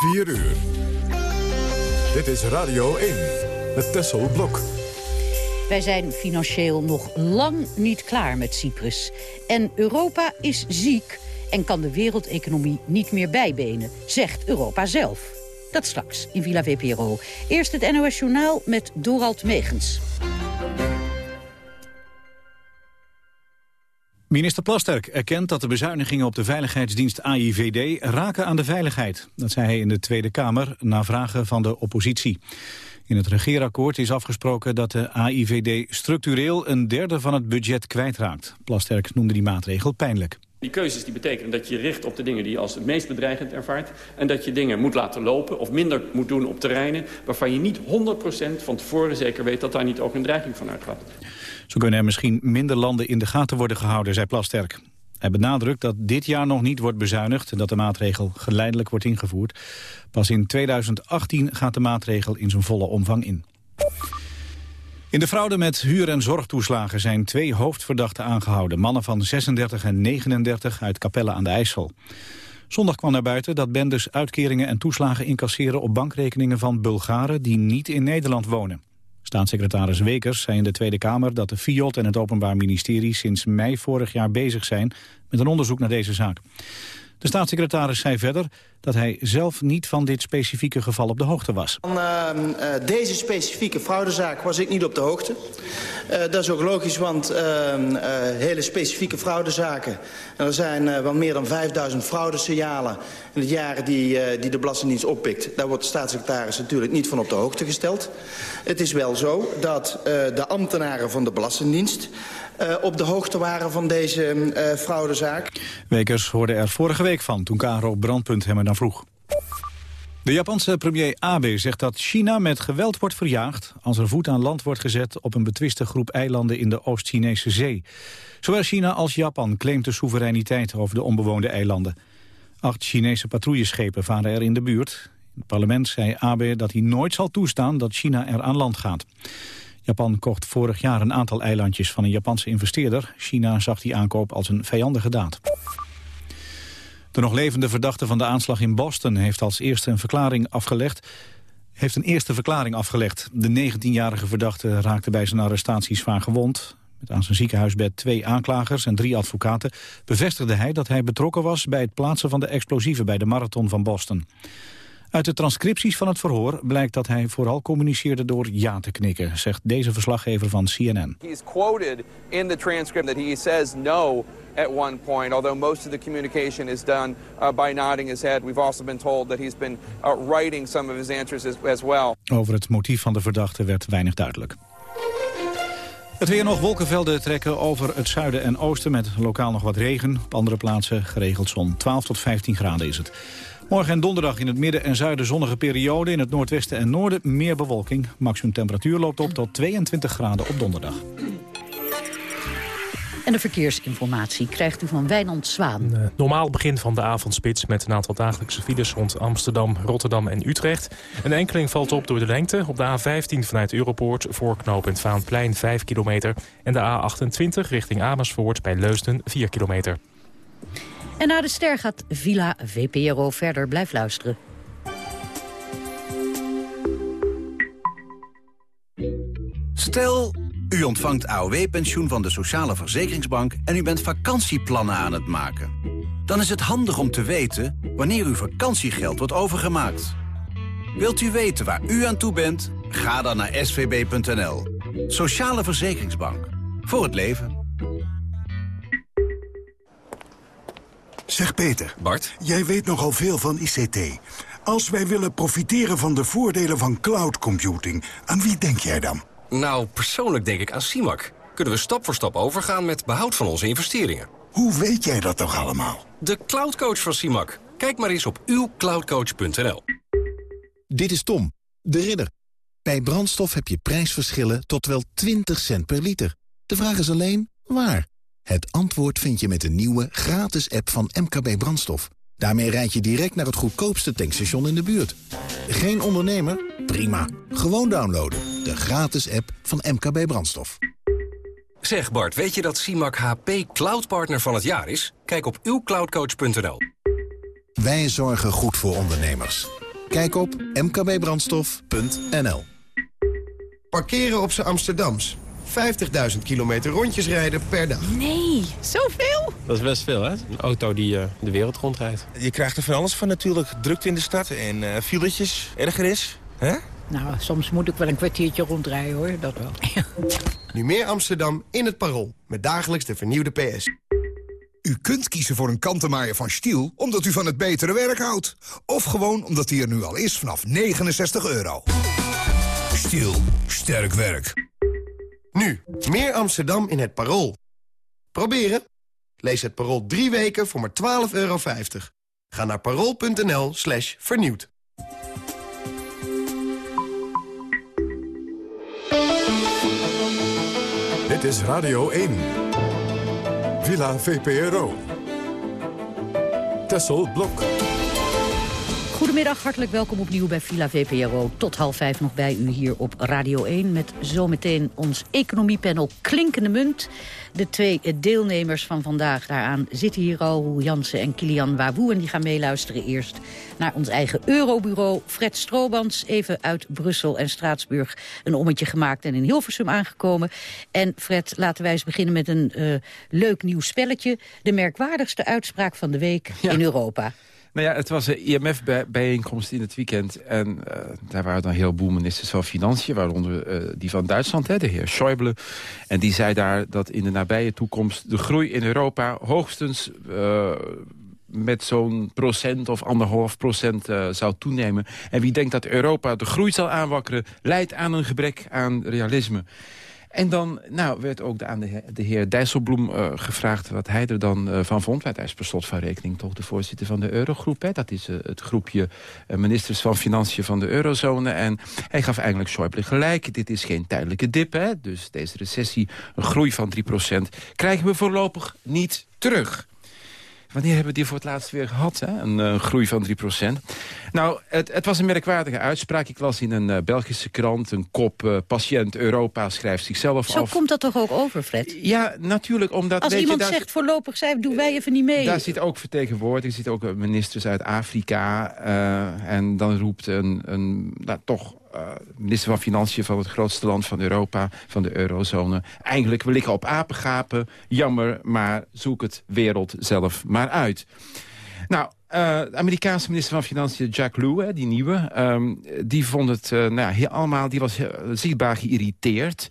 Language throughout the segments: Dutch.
4 uur. Dit is Radio 1 met Tessel Blok. Wij zijn financieel nog lang niet klaar met Cyprus. En Europa is ziek en kan de wereldeconomie niet meer bijbenen, zegt Europa zelf. Dat straks in Villa VPRO. Eerst het NOS Journaal met Dorald Megens. Minister Plasterk erkent dat de bezuinigingen op de veiligheidsdienst AIVD raken aan de veiligheid. Dat zei hij in de Tweede Kamer na vragen van de oppositie. In het regeerakkoord is afgesproken dat de AIVD structureel een derde van het budget kwijtraakt. Plasterk noemde die maatregel pijnlijk. Die keuzes die betekenen dat je richt op de dingen die je als het meest bedreigend ervaart... en dat je dingen moet laten lopen of minder moet doen op terreinen... waarvan je niet 100% van tevoren zeker weet dat daar niet ook een dreiging van uitgaat. Zo kunnen er misschien minder landen in de gaten worden gehouden, zei Plasterk. Hij benadrukt dat dit jaar nog niet wordt bezuinigd... en dat de maatregel geleidelijk wordt ingevoerd. Pas in 2018 gaat de maatregel in zijn volle omvang in. In de fraude met huur- en zorgtoeslagen zijn twee hoofdverdachten aangehouden. Mannen van 36 en 39 uit Capelle aan de IJssel. Zondag kwam naar buiten dat bendes uitkeringen en toeslagen incasseren op bankrekeningen van Bulgaren die niet in Nederland wonen. Staatssecretaris Wekers zei in de Tweede Kamer dat de FIOD en het Openbaar Ministerie sinds mei vorig jaar bezig zijn met een onderzoek naar deze zaak. De staatssecretaris zei verder dat hij zelf niet van dit specifieke geval op de hoogte was. Van uh, deze specifieke fraudezaak was ik niet op de hoogte. Uh, dat is ook logisch, want hele specifieke fraudezaken... er zijn wel meer dan 5000 fraudesignalen in het jaren die, die de Belastingdienst oppikt. Daar wordt de staatssecretaris natuurlijk niet van op de hoogte gesteld. Het is wel zo dat de ambtenaren van de Belastingdienst... Op de hoogte waren van deze fraudezaak. Wekers hoorde er vorige week van toen Karo Brandpunt hem er dan vroeg. De Japanse premier Abe zegt dat China met geweld wordt verjaagd... als er voet aan land wordt gezet op een betwiste groep eilanden in de Oost-Chinese zee. Zowel China als Japan claimt de soevereiniteit over de onbewoonde eilanden. Acht Chinese patrouilleschepen varen er in de buurt. In het parlement zei Abe dat hij nooit zal toestaan dat China er aan land gaat. Japan kocht vorig jaar een aantal eilandjes van een Japanse investeerder. China zag die aankoop als een vijandige daad. De nog levende verdachte van de aanslag in Boston heeft als eerste een verklaring afgelegd heeft een eerste verklaring afgelegd. De 19-jarige verdachte raakte bij zijn arrestatie zwaar gewond. Met aan zijn ziekenhuisbed twee aanklagers en drie advocaten... bevestigde hij dat hij betrokken was bij het plaatsen van de explosieven... bij de marathon van Boston. Uit de transcripties van het verhoor blijkt dat hij vooral communiceerde door ja te knikken, zegt deze verslaggever van CNN. He is quoted in the transcript that he says no at one point, although most of the communication is done uh, by nodding his head. We've also been told that he's been uh, writing some of his answers as well. Over het motief van de verdachte werd weinig duidelijk. Het weer nog wolkenvelden trekken over het zuiden en oosten met lokaal nog wat regen. Op andere plaatsen geregeld zon. 12 tot 15 graden is het. Morgen en donderdag in het midden en zuiden zonnige periode. In het noordwesten en noorden meer bewolking. Maximum temperatuur loopt op tot 22 graden op donderdag. En de verkeersinformatie krijgt u van Wijnand Zwaan. Een uh, normaal begin van de avondspits met een aantal dagelijkse files rond Amsterdam, Rotterdam en Utrecht. Een enkeling valt op door de lengte op de A15 vanuit Europoort voor knooppunt Vaanplein 5 kilometer. En de A28 richting Amersfoort bij Leusden 4 kilometer. En na de ster gaat Villa VPRO verder. Blijf luisteren. Stel, u ontvangt AOW-pensioen van de Sociale Verzekeringsbank... en u bent vakantieplannen aan het maken. Dan is het handig om te weten wanneer uw vakantiegeld wordt overgemaakt. Wilt u weten waar u aan toe bent? Ga dan naar svb.nl. Sociale Verzekeringsbank. Voor het leven. Zeg Peter. Bart. Jij weet nogal veel van ICT. Als wij willen profiteren van de voordelen van cloud computing, aan wie denk jij dan? Nou, persoonlijk denk ik aan CIMAC. Kunnen we stap voor stap overgaan met behoud van onze investeringen. Hoe weet jij dat toch allemaal? De cloudcoach van CIMAC. Kijk maar eens op uwcloudcoach.nl. Dit is Tom, de ridder. Bij brandstof heb je prijsverschillen tot wel 20 cent per liter. De vraag is alleen, waar? Het antwoord vind je met de nieuwe gratis app van MKB Brandstof. Daarmee rijd je direct naar het goedkoopste tankstation in de buurt. Geen ondernemer? Prima. Gewoon downloaden. De gratis app van MKB Brandstof. Zeg Bart, weet je dat CIMAC HP Cloud Partner van het jaar is? Kijk op uwcloudcoach.nl. Wij zorgen goed voor ondernemers. Kijk op mkbbrandstof.nl. Parkeren op z'n Amsterdams. 50.000 kilometer rondjes rijden per dag. Nee, zoveel? Dat is best veel, hè? Een auto die uh, de wereld rondrijdt. Je krijgt er van alles van natuurlijk. Drukte in de stad en uh, filetjes, erger is. hè? Nou, soms moet ik wel een kwartiertje rondrijden, hoor. Dat wel. nu meer Amsterdam in het Parool. Met dagelijks de vernieuwde PS. U kunt kiezen voor een kantenmaaier van Stiel omdat u van het betere werk houdt. Of gewoon omdat hij er nu al is vanaf 69 euro. Stiel, sterk werk. Nu, meer Amsterdam in het Parool. Proberen? Lees het Parool drie weken voor maar 12,50 euro. Ga naar parool.nl slash vernieuwd. Dit is Radio 1. Villa VPRO. Tessel Blok. Goedemiddag, hartelijk welkom opnieuw bij Villa VPRO. Tot half vijf nog bij u hier op Radio 1... met zometeen ons economiepanel Klinkende Munt. De twee deelnemers van vandaag daaraan zitten hier al... Jansen en Kilian Wawoe. En die gaan meeluisteren eerst naar ons eigen Eurobureau. Fred Stroobans, even uit Brussel en Straatsburg... een ommetje gemaakt en in Hilversum aangekomen. En Fred, laten wij eens beginnen met een uh, leuk nieuw spelletje. De merkwaardigste uitspraak van de week ja. in Europa. Nou ja, het was een IMF-bijeenkomst in het weekend. En uh, daar waren dan een heleboel ministers van Financiën... waaronder uh, die van Duitsland, hè, de heer Schäuble. En die zei daar dat in de nabije toekomst... de groei in Europa hoogstens... Uh, met zo'n procent of anderhalf procent zou toenemen. En wie denkt dat Europa de groei zal aanwakkeren... leidt aan een gebrek aan realisme. En dan nou, werd ook aan de, de heer Dijsselbloem uh, gevraagd wat hij er dan uh, van vond. Want hij is per slot van rekening toch de voorzitter van de Eurogroep. Hè. Dat is uh, het groepje ministers van Financiën van de eurozone. En hij gaf eigenlijk Schäuble gelijk. Dit is geen tijdelijke dip. Hè. Dus deze recessie, een groei van 3%, krijgen we voorlopig niet terug. Wanneer hebben we die voor het laatst weer gehad? Hè? Een uh, groei van 3 Nou, het, het, was een merkwaardige uitspraak. Ik las in een uh, Belgische krant een kop... Uh, patiënt Europa schrijft zichzelf Zo af. Zo komt dat toch ook over, Fred? Ja, natuurlijk. Omdat, Als weet iemand je, daar, zegt voorlopig, zij, doen wij even niet mee. Daar zit ook vertegenwoordigd. Er zitten ook ministers uit Afrika. en dan roept een, een nou, toch uh, minister van Financiën van het grootste land van Europa, van de eurozone. Eigenlijk, we liggen op apengapen. Jammer, maar zoek het wereld zelf maar uit. Nou, de Amerikaanse minister van Financiën, Jack Lew, hè, die nieuwe... Um, die vond het uh, nou ja, allemaal, die was zichtbaar geïrriteerd.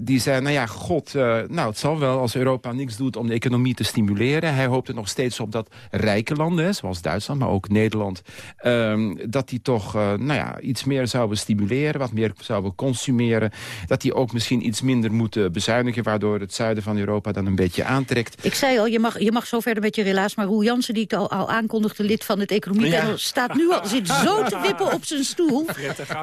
Die zei, nou ja, god, nou het zal wel als Europa niks doet om de economie te stimuleren. Hij hoopt er nog steeds op dat rijke landen, zoals Duitsland, maar ook Nederland... Um, dat die toch nou ja, iets meer zouden stimuleren, wat meer zouden consumeren. Dat die ook misschien iets minder moeten bezuinigen... waardoor het zuiden van Europa dan een beetje aantrekt. Ik zei al, je mag, je mag zo verder met je relaas, maar Roel Jansen, die ik al, al aankom aangekondigde lid van het economiepanel... Ja. staat nu al, zit zo te wippen op zijn stoel.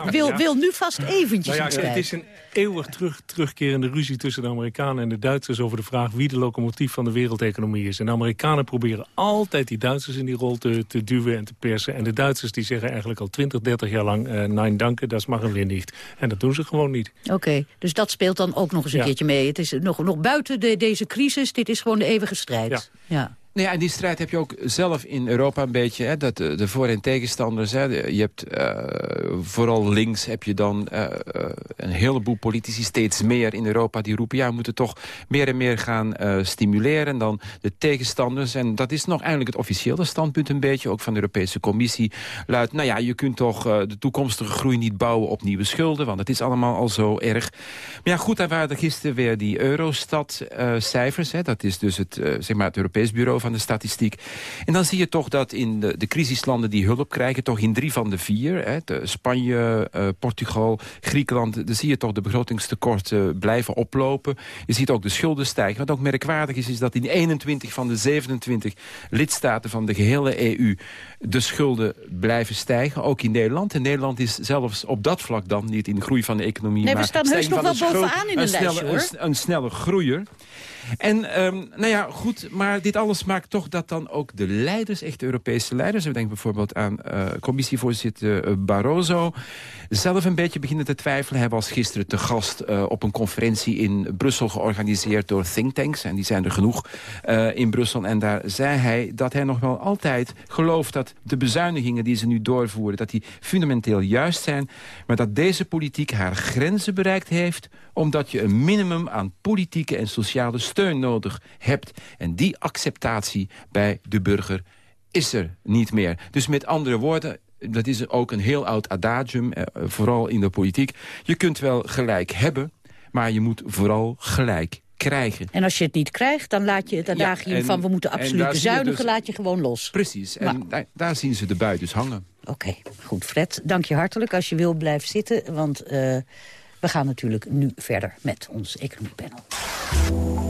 Wil, wil nu vast eventjes nou ja, Het is een eeuwig terug, terugkerende ruzie tussen de Amerikanen en de Duitsers... over de vraag wie de locomotief van de wereldeconomie is. En de Amerikanen proberen altijd die Duitsers in die rol te, te duwen en te persen. En de Duitsers die zeggen eigenlijk al 20, 30 jaar lang... Uh, nein, danke, dat mag weer niet. En dat doen ze gewoon niet. Oké, okay, dus dat speelt dan ook nog eens een ja. keertje mee. Het is nog, nog buiten de, deze crisis, dit is gewoon de eeuwige strijd. ja. Nee, en die strijd heb je ook zelf in Europa een beetje. Hè, dat de, de voor- en tegenstanders. Hè, je hebt uh, vooral links heb je dan uh, een heleboel politici steeds meer in Europa die roepen... ja, we moeten toch meer en meer gaan stimuleren dan de tegenstanders. En dat is nog eigenlijk het officiële standpunt een beetje. Ook van de Europese Commissie luidt... nou ja, je kunt toch de toekomstige groei niet bouwen op nieuwe schulden... want het is allemaal al zo erg. Maar ja, goed, daar waren er gisteren weer die Eurostat-cijfers. dat is dus het, zeg maar het Europees Bureau van de statistiek. En dan zie je toch dat in de, de crisislanden die hulp krijgen... toch in drie van de vier, hè, de Spanje, uh, Portugal, Griekenland... dan zie je toch de begrotingstekorten blijven oplopen. Je ziet ook de schulden stijgen. Wat ook merkwaardig is, is dat in 21 van de 27 lidstaten van de gehele EU... de schulden blijven stijgen, ook in Nederland. En Nederland is zelfs op dat vlak dan niet in de groei van de economie... Nee, we staan heus nog wel bovenaan in de een lijstje, snelle, hoor. Een, een snelle groeier. En ehm, nou ja, goed, maar dit alles maakt toch dat dan ook de leiders, echt de Europese leiders... we denken bijvoorbeeld aan uh, commissievoorzitter uh, Barroso... zelf een beetje beginnen te twijfelen. Hij was gisteren te gast uh, op een conferentie in Brussel georganiseerd door thinktanks. En die zijn er genoeg in Brussel. En daar zei hij dat hij nog wel altijd gelooft dat de bezuinigingen die ze nu doorvoeren... dat die fundamenteel juist zijn, maar dat deze politiek haar grenzen bereikt heeft omdat je een minimum aan politieke en sociale steun nodig hebt. En die acceptatie bij de burger is er niet meer. Dus met andere woorden, dat is ook een heel oud adagium, eh, vooral in de politiek. Je kunt wel gelijk hebben, maar je moet vooral gelijk krijgen. En als je het niet krijgt, dan, laat je, dan daag je van... we moeten absoluut bezuinigen, dus, laat je gewoon los. Precies, en daar, daar, zien ze de bui dus hangen. Oké, goed. Fred, dank je hartelijk. Als je wil, blijf zitten, want... Uh, we gaan natuurlijk nu verder met ons economiepanel.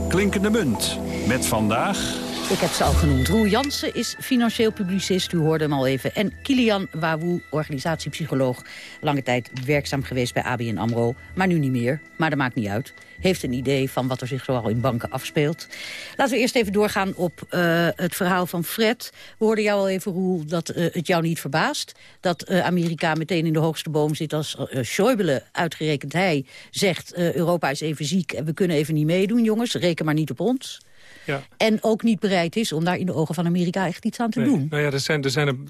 Klinkende munt met vandaag... Ik heb ze al genoemd. Roel Jansen is financieel publicist, u hoorde hem al even. En Kilian Wawoe, organisatiepsycholoog. Lange tijd werkzaam geweest bij ABN AMRO, maar nu niet meer. Maar dat maakt niet uit. Heeft een idee van wat er zich zoal in banken afspeelt. Laten we eerst even doorgaan op uh, het verhaal van Fred. We hoorden jou al even, Roel, dat uh, het jou niet verbaast... dat uh, Amerika meteen in de hoogste boom zit als Schäuble, uitgerekend hij... zegt Europa is even ziek en we kunnen even niet meedoen, jongens. Reken maar niet op ons. Ja. En ook niet bereid is om daar in de ogen van Amerika echt iets aan te doen. Nou ja, er zijn, er zijn een,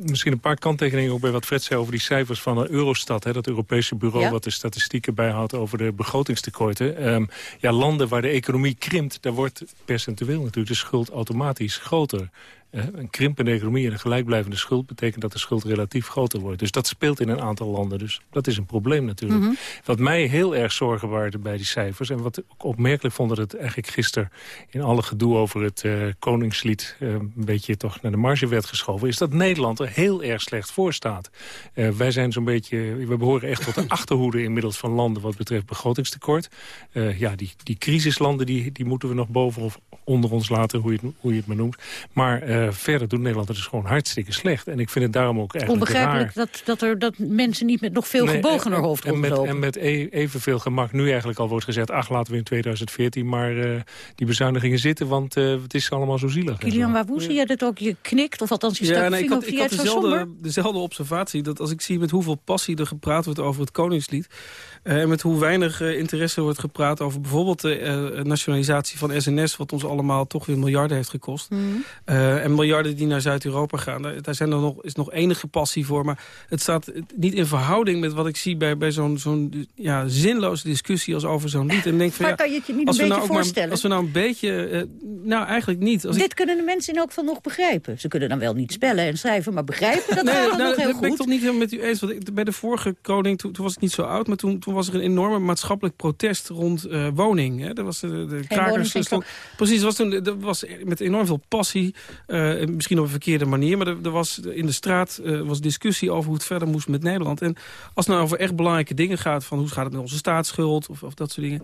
misschien een paar kanttekeningen ook bij wat Fred zei over die cijfers van Eurostat. Hè, dat Europese bureau wat de statistieken bijhoudt over de begrotingstekorten. Um, ja, landen waar de economie krimpt, daar wordt percentueel natuurlijk de schuld automatisch groter. Een krimpende economie en een gelijkblijvende schuld... betekent dat de schuld relatief groter wordt. Dus dat speelt in een aantal landen. Dus dat is een probleem natuurlijk. Mhm. Wat mij heel erg zorgen baarde bij die cijfers... en wat ik opmerkelijk vond dat het eigenlijk gisteren... in alle gedoe over het uh, Koningslied... Uh, een beetje toch naar de marge werd geschoven... is dat Nederland er heel erg slecht voor staat. Uh, wij zijn zo'n beetje... we behoren echt tot de achterhoede inmiddels van landen... wat betreft begrotingstekort. ja, die, die crisislanden die, die moeten we nog boven of onder ons laten... hoe je het, hoe je het maar noemt. Maar uh, verder doet Nederland het dus gewoon hartstikke slecht. En ik vind het daarom ook eigenlijk Onbegrijpelijk dat, dat, er, dat mensen niet met nog veel nee, gebogener hoofd en, met, en met e evenveel gemak nu eigenlijk al wordt gezegd... ach, laten we in 2014 maar uh, die bezuinigingen zitten... want uh, het is allemaal zo zielig. Kilian, waar zie je dat ook? Je knikt, of althans je staat nee, ik had, ik had dezelfde, dezelfde observatie... dat als ik zie met hoeveel passie er gepraat wordt over het Koningslied... En met hoe weinig interesse wordt gepraat over bijvoorbeeld de nationalisatie van SNS... wat ons allemaal toch weer miljarden heeft gekost. Mm. en miljarden die naar Zuid-Europa gaan. Daar, zijn er nog, is nog enige passie voor. Maar het staat niet in verhouding met wat ik zie bij, bij zo'n zo'n ja, zinloze discussie als over zo'n lied. En denk van, maar kan je het je niet een beetje nou voorstellen? als we nou een beetje... Uh, nou, eigenlijk niet. Als Dit kunnen de mensen in elk geval nog begrijpen. Ze kunnen dan wel niet spellen en schrijven, maar begrijpen, dat nee, nou, nog heel dat ben ik toch niet helemaal met u eens. Want ik, bij de vorige koning, toen, toen, was ik niet zo oud... maar toen, toen was er een enorme maatschappelijk protest rond uh, woning. Hè. Er was de, de krakers... Stond, precies, was toen, dat was met enorm veel passie... Uh, misschien op een verkeerde manier. Maar er, er was in de straat uh, was discussie over hoe het verder moest met Nederland. En als het nou over echt belangrijke dingen gaat... van hoe gaat het met onze staatsschuld of, of dat soort dingen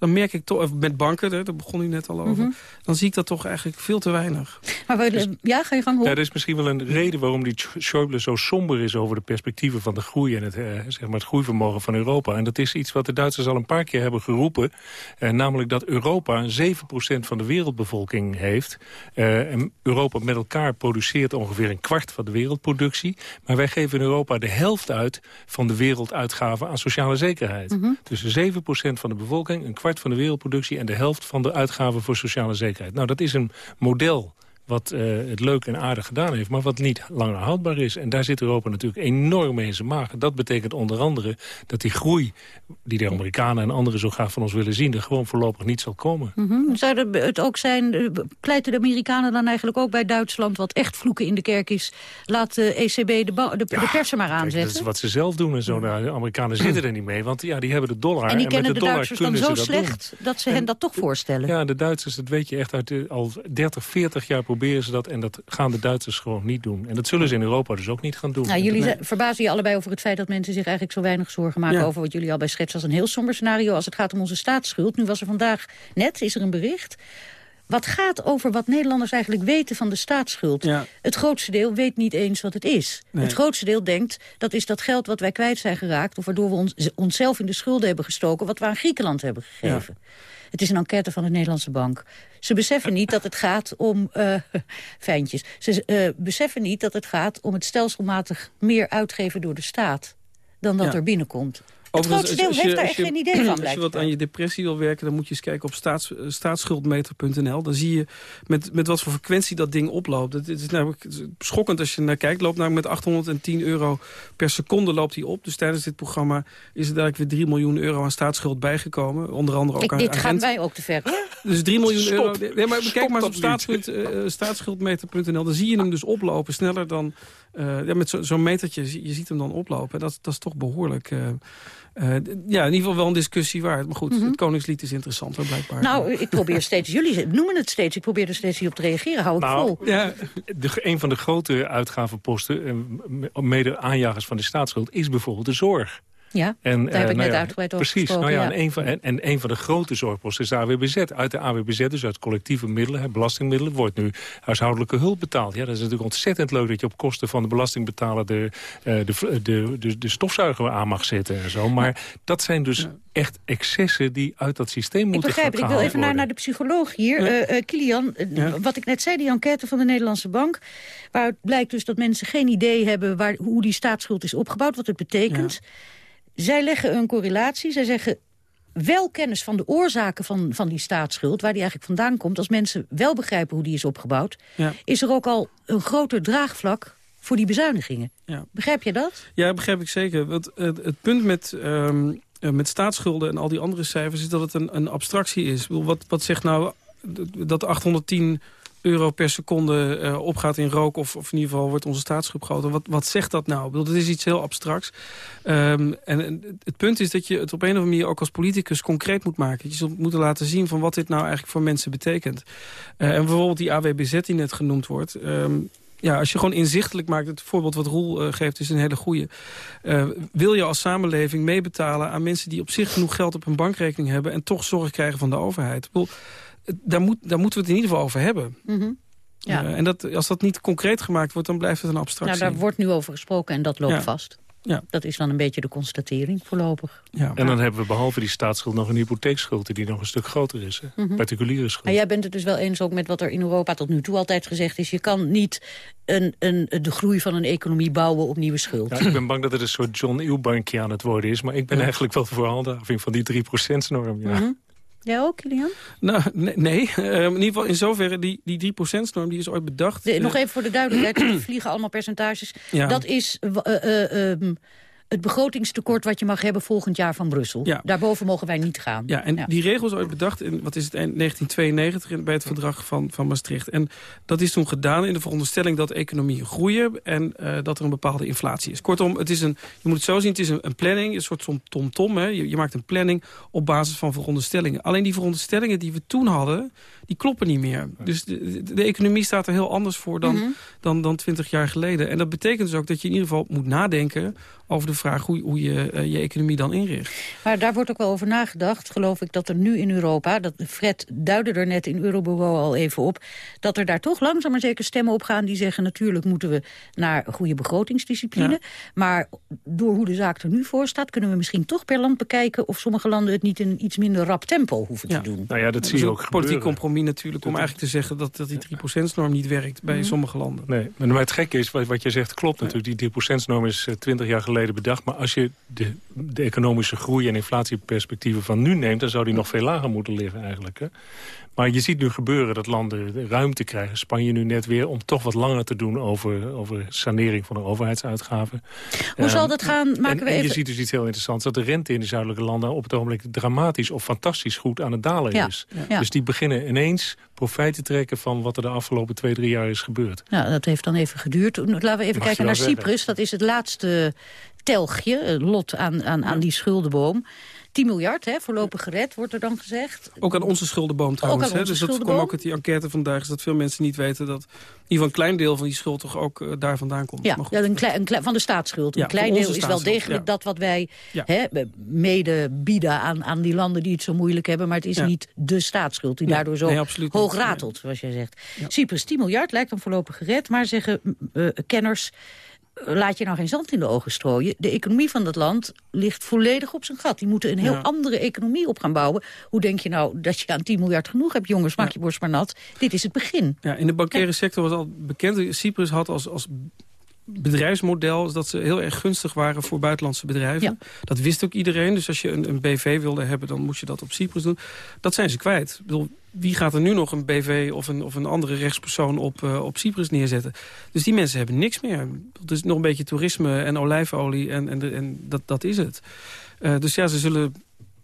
dan merk ik toch, met banken, daar begon u net al over... Mhm. dan zie ik dat toch eigenlijk veel te weinig. Maar we, dus, ja, ga je gang Ja, er is misschien wel een reden waarom die Schäuble zo somber is... over de perspectieven van de groei en het, eh, zeg maar het groeivermogen van Europa. En dat is iets wat de Duitsers al een paar keer hebben geroepen. Eh, namelijk dat Europa 7% van de wereldbevolking heeft. Eh, en Europa met elkaar produceert ongeveer een kwart van de wereldproductie. Maar wij geven in Europa de helft uit van de werelduitgaven aan sociale zekerheid. Mm -hmm. Dus 7% van de bevolking, een kwart van de wereldproductie... en de helft van de uitgaven voor sociale zekerheid. Nou, dat is een model wat uh, het leuk en aardig gedaan heeft... maar wat niet langer houdbaar is. En daar zit Europa natuurlijk enorm mee in zijn maag. Dat betekent onder andere dat die groei... die de Amerikanen en anderen zo graag van ons willen zien... er gewoon voorlopig niet zal komen. Mm -hmm. Zou het ook zijn... Eh, pleiten de Amerikanen dan eigenlijk ook bij Duitsland... wat echt vloeken in de kerk is... laat de ECB de, de, maar aanzetten? dat is wat ze zelf doen en zo. De Amerikanen zitten er niet mee, want ja, die hebben de dollar. En die kennen met de, de Duitsers dan zo slecht... Dat, dat ze hen dat toch voorstellen? Ja, de Duitsers, dat weet je echt uit al 30, 40 jaar proberen ze dat en dat gaan de Duitsers gewoon niet doen. En dat zullen ze in Europa dus ook niet gaan doen. Nou, jullie verbazen je allebei over het feit dat mensen zich eigenlijk zo weinig zorgen maken... over wat jullie al bij schetsen als een heel somber scenario als het gaat om onze staatsschuld. Nu was er vandaag net, is er een bericht wat gaat over wat Nederlanders eigenlijk weten van de staatsschuld. Het grootste deel weet niet eens wat het is. Het grootste deel denkt, dat is dat geld wat wij kwijt zijn geraakt... of waardoor we ons, onszelf in de schulden hebben gestoken... wat we aan Griekenland hebben gegeven. Het is een enquête van de Nederlandse Bank. Ze beseffen niet dat het gaat om... Uh, fijntjes. Ze uh, beseffen niet dat het gaat om het stelselmatig meer uitgeven door de staat... dan dat er binnenkomt. Het grootste deel heeft daar echt geen idee van. Als je wat aan je depressie wil werken, dan moet je eens kijken op staats, staatsschuldmeter.nl. Dan zie je met, met wat voor frequentie dat ding oploopt. Het is namelijk schokkend als je naar kijkt. Loopt namelijk met 810 euro per seconde loopt hij op. Dus tijdens dit programma is er dadelijk weer 3 miljoen euro aan staatsschuld bijgekomen. Onder andere ook Ik, aan Dit gaan wij ook te ver. Dus 3 miljoen euro. Nee, maar kijk maar eens op staatsschuld, uh, staatsschuldmeter.nl. Dan zie je hem dus oplopen sneller dan... Uh, ja, met zo'n zo metertje, je ziet hem dan oplopen. Dat, dat is toch behoorlijk... Uh, ja, in ieder geval wel een discussie waard. Maar goed, mm -hmm. het Koningslied is interessanter blijkbaar. Nou, ik probeer steeds, jullie noemen het steeds, ik probeer er steeds hierop te reageren, hou ik nou, vol. Ja, de, een van de grote uitgavenposten, mede aanjagers van de staatsschuld, is bijvoorbeeld de zorg. Ja, en, daar heb ik nou net ja, uitgebreid over Precies, gesproken. nou ja, ja. En, een van, en, en een van de grote zorgposten is de AWBZ. Uit de AWBZ, dus uit collectieve middelen, belastingmiddelen... wordt nu huishoudelijke hulp betaald. Ja, dat is natuurlijk ontzettend leuk dat je op kosten van de belastingbetaler... de, uh, de, de, de, de stofzuiger aan mag zetten en zo. Maar dat zijn dus echt excessen die uit dat systeem Ik moeten begrijp het. Ik wil even naar, naar de psycholoog hier. Ja. Uh, uh, Kilian, Ja. wat ik net zei, die enquête van de Nederlandse Bank... waaruit blijkt dus dat mensen geen idee hebben... Waar, hoe die staatsschuld is opgebouwd, wat het betekent... Zij leggen een correlatie. Zij zeggen wel kennis van de oorzaken van, van die staatsschuld... waar die eigenlijk vandaan komt. Als mensen wel begrijpen hoe die is opgebouwd... Ja. is er ook al een groter draagvlak voor die bezuinigingen. Ja. Begrijp je dat? Ja, begrijp ik zeker. Want het, het punt met, um, met staatsschulden en al die andere cijfers... is dat het een, een abstractie is. Ik bedoel, wat, wat zegt nou dat 810 euro per seconde uh, opgaat in rook... Of, of in ieder geval wordt onze staatsschuld groter. Wat, wat zegt dat nou? Ik bedoel, dat is iets heel abstracts. Um, en, het punt is dat je het op een of andere manier... ook als politicus concreet moet maken. Je zult moeten laten zien van wat dit nou eigenlijk voor mensen betekent. Uh, en bijvoorbeeld die AWBZ die net genoemd wordt... Um, ja, als je gewoon inzichtelijk maakt, het voorbeeld wat Roel uh, geeft is een hele goede. Wil je als samenleving meebetalen aan mensen die op zich genoeg geld op hun bankrekening hebben... en toch zorg krijgen van de overheid? Ik daar, moet, daar moeten we het in ieder geval over hebben. Mm -hmm. ja. uh, en dat, als dat niet concreet gemaakt wordt, dan blijft het een abstractie. Nou, daar wordt nu over gesproken en dat loopt ja. vast. Ja. Dat is dan een beetje de constatering voorlopig. Ja. En dan hebben we behalve die staatsschuld nog een hypotheekschuld... die nog een stuk groter is, hè? Mm -hmm. particuliere schuld. Maar jij bent het dus wel eens ook met wat er in Europa tot nu toe altijd gezegd is. Je kan niet een, een, de groei van een economie bouwen op nieuwe schuld. Ja, ik ben bang dat het een soort John Eubankje aan het worden is. Maar ik ben ja. eigenlijk wel voor handhaving van die 3%-norm. Ja. Mm -hmm. Jij ook, Kilian? Nou, nee. nee. Uh, in ieder geval in zoverre, die, die 3%-norm die is ooit bedacht. De, nog even voor de duidelijkheid, er vliegen allemaal percentages. Ja. Dat is... Uh, um, het begrotingstekort wat je mag hebben volgend jaar van Brussel. Ja. Daarboven mogen wij niet gaan. Ja, en ja. die regel is ooit bedacht in, wat is het, 1992 bij het verdrag van, van Maastricht. En dat is toen gedaan in de veronderstelling dat economieën groeien... en uh, dat er een bepaalde inflatie is. Kortom, het is een, je moet het zo zien, het is een, een planning, een soort tom-tom. -tom, je, je maakt een planning op basis van veronderstellingen. Alleen die veronderstellingen die we toen hadden, die kloppen niet meer. Dus de, de, de economie staat er heel anders voor dan, mm -hmm. dan, dan 20 jaar geleden. En dat betekent dus ook dat je in ieder geval moet nadenken over de vraag hoe, hoe je uh, je economie dan inricht. Maar daar wordt ook wel over nagedacht, geloof ik, dat er nu in Europa... dat Fred duidde er net in Eurobureau al even op... dat er daar toch langzaam maar zeker stemmen op gaan die zeggen... natuurlijk moeten we naar goede begrotingsdiscipline. Ja. Maar door hoe de zaak er nu voor staat... kunnen we misschien toch per land bekijken... of sommige landen het niet in iets minder rap tempo hoeven ja. te doen. Nou ja, dat zie je ook een politiek compromis natuurlijk... om eigenlijk te zeggen dat, dat die 3%-norm niet werkt bij mm. sommige landen. Nee, maar het gekke is, wat, wat je zegt klopt natuurlijk. Die 3%-norm is uh, 20 jaar geleden bedacht. Maar als je de, de economische groei- en inflatieperspectieven van nu neemt... dan zou die nog veel lager moeten liggen eigenlijk. Hè? Maar je ziet nu gebeuren dat landen ruimte krijgen. Spanje nu net weer om toch wat langer te doen over, over sanering van de overheidsuitgaven. Hoe um, zal dat gaan? Maken en, we en even... je ziet dus iets heel interessants. Dat de rente in de zuidelijke landen op het ogenblik dramatisch of fantastisch goed aan het dalen ja, is. Ja. Dus die beginnen ineens profijt te trekken van wat er de afgelopen twee, drie jaar is gebeurd. Nou, dat heeft dan even geduurd. Laten we even Mag kijken naar Cyprus. Dat is het laatste telgje, lot aan, aan, aan die schuldenboom. 10 miljard, hè, voorlopig gered, wordt er dan gezegd. Ook aan onze schuldenboom trouwens. hè? Dus dat kwam ook uit die enquête vandaag. Is dat veel mensen niet weten dat in ieder geval een klein deel van die schuld toch ook uh, daar vandaan komt. Ja, ja een klein, een klein, van de staatsschuld. Een klein deel is wel degelijk dat wat wij hè, mede bieden aan, aan die landen die het zo moeilijk hebben. Maar het is niet de staatsschuld die daardoor zo hoog ratelt, zoals jij zegt. Cyprus 10 miljard lijkt dan voorlopig gered. Maar zeggen uh, kenners laat je nou geen zand in de ogen strooien. De economie van dat land ligt volledig op zijn gat. Die moeten een heel andere economie op gaan bouwen. Hoe denk je nou dat je aan 10 miljard genoeg hebt? Jongens, maak je borst maar nat. Dit is het begin. Ja, in de bankaire sector was al bekend. Cyprus had als, als bedrijfsmodel dat ze heel erg gunstig waren voor buitenlandse bedrijven. Dat wist ook iedereen. Dus als je een, een, BV wilde hebben, dan moest je dat op Cyprus doen. Dat zijn ze kwijt. Ik bedoel, wie gaat er nu nog een BV of een, of een andere rechtspersoon op, uh, op Cyprus neerzetten? Dus die mensen hebben niks meer. Dus nog een beetje toerisme en olijfolie en, en, en dat, dat is het. Uh, dus ja, ze zullen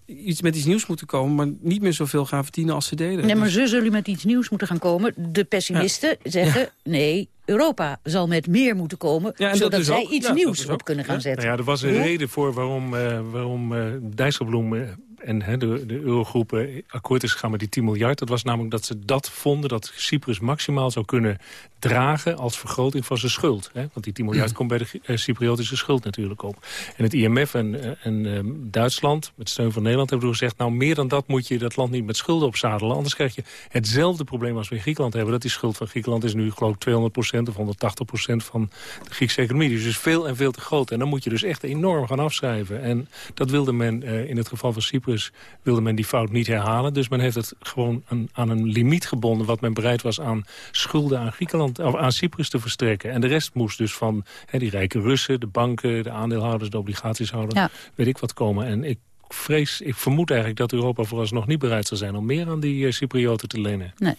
iets met iets nieuws moeten komen... maar niet meer zoveel gaan verdienen als ze deden. Nee, maar ze zullen met iets nieuws moeten gaan komen. De pessimisten zeggen, nee, Europa zal met meer moeten komen... zodat zij iets nieuws op kunnen gaan zetten. Nou ja, er was een reden voor waarom, uh, waarom uh, Dijsselbloem en de, de eurogroepen akkoord is gegaan met die 10 miljard. Dat was namelijk dat ze dat vonden dat Cyprus maximaal zou kunnen dragen als vergroting van zijn schuld. Want die 10 miljard komt bij de uh, Cypriotische schuld natuurlijk op. En het IMF en, eh, en uh, Duitsland, met steun van Nederland, hebben gezegd... nou, meer dan dat moet je dat land niet met schulden opzadelen. Anders krijg je hetzelfde probleem als we in Griekenland hebben. Dat die schuld van Griekenland is nu geloof ik 200% of 180% van de Griekse economie. Dus is veel en veel te groot. En dan moet je dus echt enorm gaan afschrijven. En dat wilde men in het geval van Cyprus wilde men die fout niet herhalen. Dus men heeft het gewoon aan, aan een limiet gebonden... wat men bereid was aan schulden aan Griekenland of aan Cyprus te verstrekken. En de rest moest dus van hè, die rijke Russen, de banken, de aandeelhouders, de obligatieshouders, weet ik wat komen. En ik vrees, ik vermoed eigenlijk dat Europa vooralsnog niet bereid zal zijn om meer aan die uh, Cyprioten te lenen. Nee.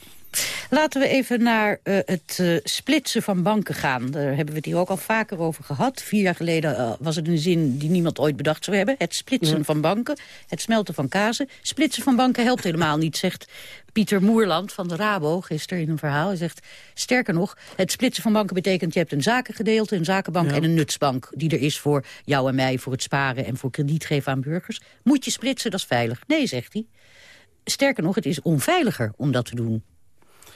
Laten we even naar uh, het uh, splitsen van banken gaan. Daar hebben we het hier ook al vaker over gehad. Vier jaar geleden uh, was het een zin die niemand ooit bedacht zou hebben. Het splitsen ja. van banken, het smelten van kazen. Splitsen van banken helpt helemaal niet, zegt Pieter Moerland van de Rabo gisteren in een verhaal. Hij zegt, sterker nog, het splitsen van banken betekent... je hebt een zakengedeelte, een zakenbank ja. en een nutsbank... die er is voor jou en mij, voor het sparen en voor krediet geven aan burgers. Moet je splitsen, dat is veilig. Nee, zegt hij. Sterker nog, het is onveiliger om dat te doen.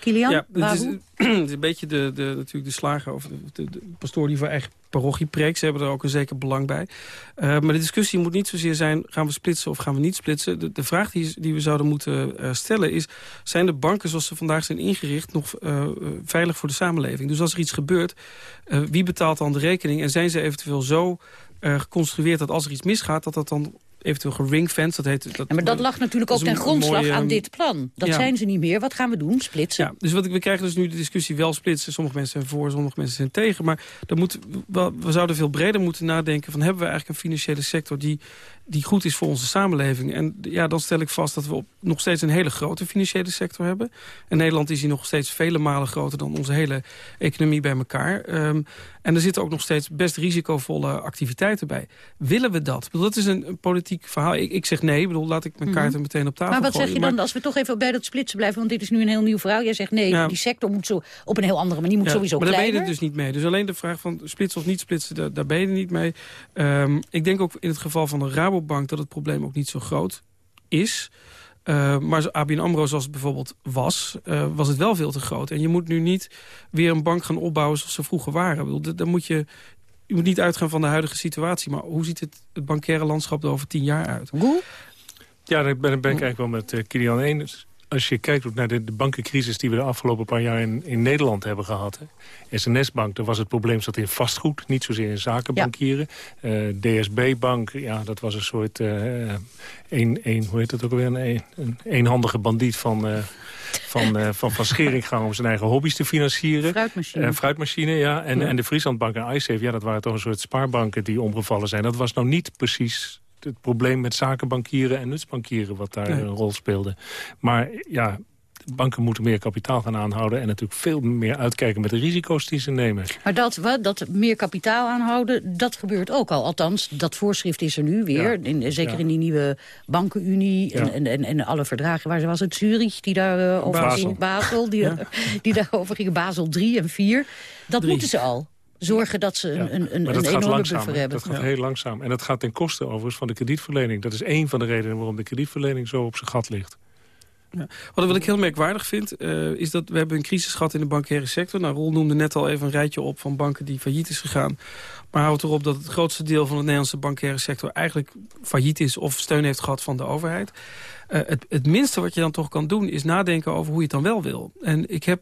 Kilian, ja, het is, het is, een beetje de, de, natuurlijk de slager of de, de, pastoor die voor eigen parochie preekt. Ze hebben er ook een zeker belang bij. Uh, maar de discussie moet niet zozeer zijn, gaan we splitsen of gaan we niet splitsen? De, de vraag die, die we zouden moeten uh, stellen is, zijn de banken zoals ze vandaag zijn ingericht nog uh, veilig voor de samenleving? Dus als er iets gebeurt, wie betaalt dan de rekening? En zijn ze eventueel zo geconstrueerd dat als er iets misgaat, dat dat dan eventueel geringfenced. Dat heet, dat, ja, maar dat lag natuurlijk ook ten grondslag mooie, aan dit plan. Dat ja. zijn ze niet meer. Wat gaan we doen? Splitsen? Ja, dus wat, we krijgen dus nu de discussie wel splitsen. Sommige mensen zijn voor, sommige mensen zijn tegen. Maar dan moet, we, we zouden veel breder moeten nadenken... van hebben we eigenlijk een financiële sector... die die goed is voor onze samenleving. En ja, dan stel ik vast dat we op, nog steeds een hele grote financiële sector hebben. In Nederland is die nog steeds vele malen groter dan onze hele economie bij elkaar. Um, en er zitten ook nog steeds best risicovolle activiteiten bij. Willen we dat? Bedoel, dat is een, een politiek verhaal. Ik, ik, zeg nee, bedoel, laat ik mijn kaarten mm -hmm. meteen op tafel Maar wat gooien. zeg je dan, als we toch even bij dat splitsen blijven... want dit is nu een heel nieuw verhaal. Jij zegt nee, ja. die sector moet zo op een heel andere manier moet ja, sowieso maar kleiner. Maar daar ben je dus niet mee. Dus alleen de vraag van splitsen of niet splitsen, daar, daar ben je niet mee. Um, ik denk ook in het geval van de Rabobank... dat het probleem ook niet zo groot is... Uh, maar ABN AMRO zoals het bijvoorbeeld was, uh, was het wel veel te groot. En je moet nu niet weer een bank gaan opbouwen zoals ze vroeger waren. Ik bedoel, dan moet je, je moet niet uitgaan van de huidige situatie. Maar hoe ziet het, het bankaire landschap er over tien jaar uit? Hoe? Ja, daar ben, ben ik eigenlijk wel met uh, Kilian eens. Als je kijkt ook naar de, de, bankencrisis die we de afgelopen paar jaar in, in Nederland hebben gehad. SNS-bank, daar was het probleem zat in vastgoed, niet zozeer in zakenbankieren. Ja. Uh, DSB-bank, ja, dat was een soort, uh, een, een, hoe heet dat ook weer, een, een eenhandige bandiet van... Uh, van, uh, van, van Scheringa om zijn eigen hobby's te financieren. Fruitmachine. Uh, fruitmachine, ja. En, ja. en de Frieslandbank en iSafe, ja, dat waren toch een soort spaarbanken die omgevallen zijn. Dat was nou niet precies het probleem met zakenbankieren en nutsbankieren... wat daar nee. een rol speelde. Maar ja, banken moeten meer kapitaal gaan aanhouden... en natuurlijk veel meer uitkijken met de risico's die ze nemen. Maar dat, wat, dat meer kapitaal aanhouden, dat gebeurt ook al. Althans, dat voorschrift is er nu weer. Ja. In, zeker ja. in die nieuwe bankenunie en, ja. en, en, en, alle verdragen. Waar was het? Zurich, die daar uh, over Basel. ging. Basel, die, die daarover gingen. Basel 3 en 4. Dat Drie. moeten ze al. Zorgen dat ze een, een, een, een enorme buffer hebben. Dat gaat heel langzaam. En dat gaat ten koste overigens van de kredietverlening. Dat is één van de redenen waarom de kredietverlening zo op zijn gat ligt. Ja. Wat, wat ik heel merkwaardig vind, uh, is dat we hebben een crisis gehad in de bankaire sector. Nou, Rol noemde net al even een rijtje op van banken die failliet is gegaan. Maar houdt erop dat het grootste deel van de Nederlandse bankaire sector... eigenlijk failliet is of steun heeft gehad van de overheid. Uh, het, het minste wat je dan toch kan doen is nadenken over hoe je het dan wel wil. En ik heb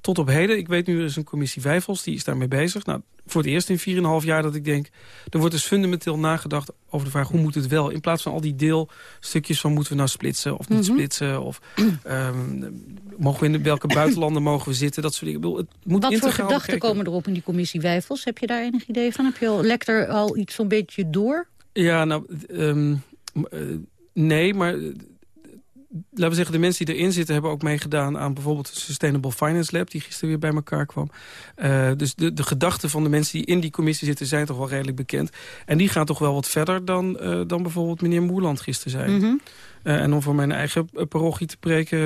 tot op heden, ik weet nu, er is een commissie Vijfels, die is daarmee bezig. Nou, voor het eerst in 4,5 jaar dat ik denk... er wordt dus fundamenteel nagedacht over de vraag hoe moet het wel... in plaats van al die deelstukjes van moeten we nou splitsen of niet mhm. splitsen... of um, mogen we in welke buitenlanden mogen we zitten, dat soort dingen. Het moet Wat voor gedachten komen erop in die commissie Wijfels? Heb je daar enig idee van? Heb je al, lekt er al iets zo'n beetje door? Ja, nou, um, nee, maar laten we zeggen, de mensen die erin zitten... hebben ook meegedaan aan bijvoorbeeld Sustainable Finance Lab... die gisteren weer bij elkaar kwam. Uh, dus de, de gedachten van de mensen die in die commissie zitten... zijn toch wel redelijk bekend. En die gaan toch wel wat verder dan, uh, dan bijvoorbeeld meneer Moerland gisteren zei. -hmm. Uh, en om voor mijn eigen parochie te preken...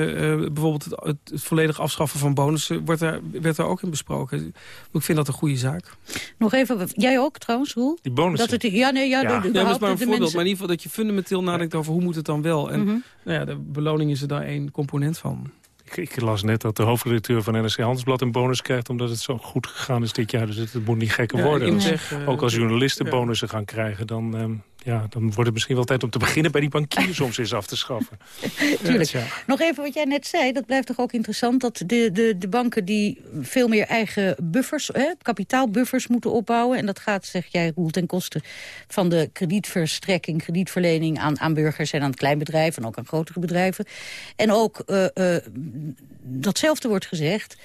bijvoorbeeld het, het, het, volledig afschaffen van bonussen... Wordt daar, werd daar ook in besproken. Ik vind dat een goede zaak. Nog even, jij ook trouwens, Roel? Die bonussen? Dat het, ja, nee, ja, ja. De, de, ja dat is maar een voorbeeld. Mensen... Maar in ieder geval dat je fundamenteel nadenkt over hoe moet het dan wel. En mm -hmm. nou ja, de beloning is er daar één component van. Ik, ik, las net dat de hoofdredacteur van NRC Handelsblad een bonus krijgt... omdat het zo goed gegaan is dit jaar. Dus het, het moet niet gekker ja, worden. Zeg, uh, ook als journalisten ja. bonussen gaan krijgen... dan, um, ja, dan wordt het misschien wel tijd om te beginnen... bij die bankiers soms eens af te schaffen. Tuurlijk. Ja. Nog even wat jij net zei, dat blijft toch ook interessant... dat de, de, de banken die veel meer eigen buffers, hè, kapitaalbuffers moeten opbouwen... en dat gaat, zeg jij, Roel, ten koste van de kredietverstrekking... kredietverlening aan, aan burgers en aan kleinbedrijven... en ook aan grotere bedrijven. En ook, uh, uh, datzelfde wordt gezegd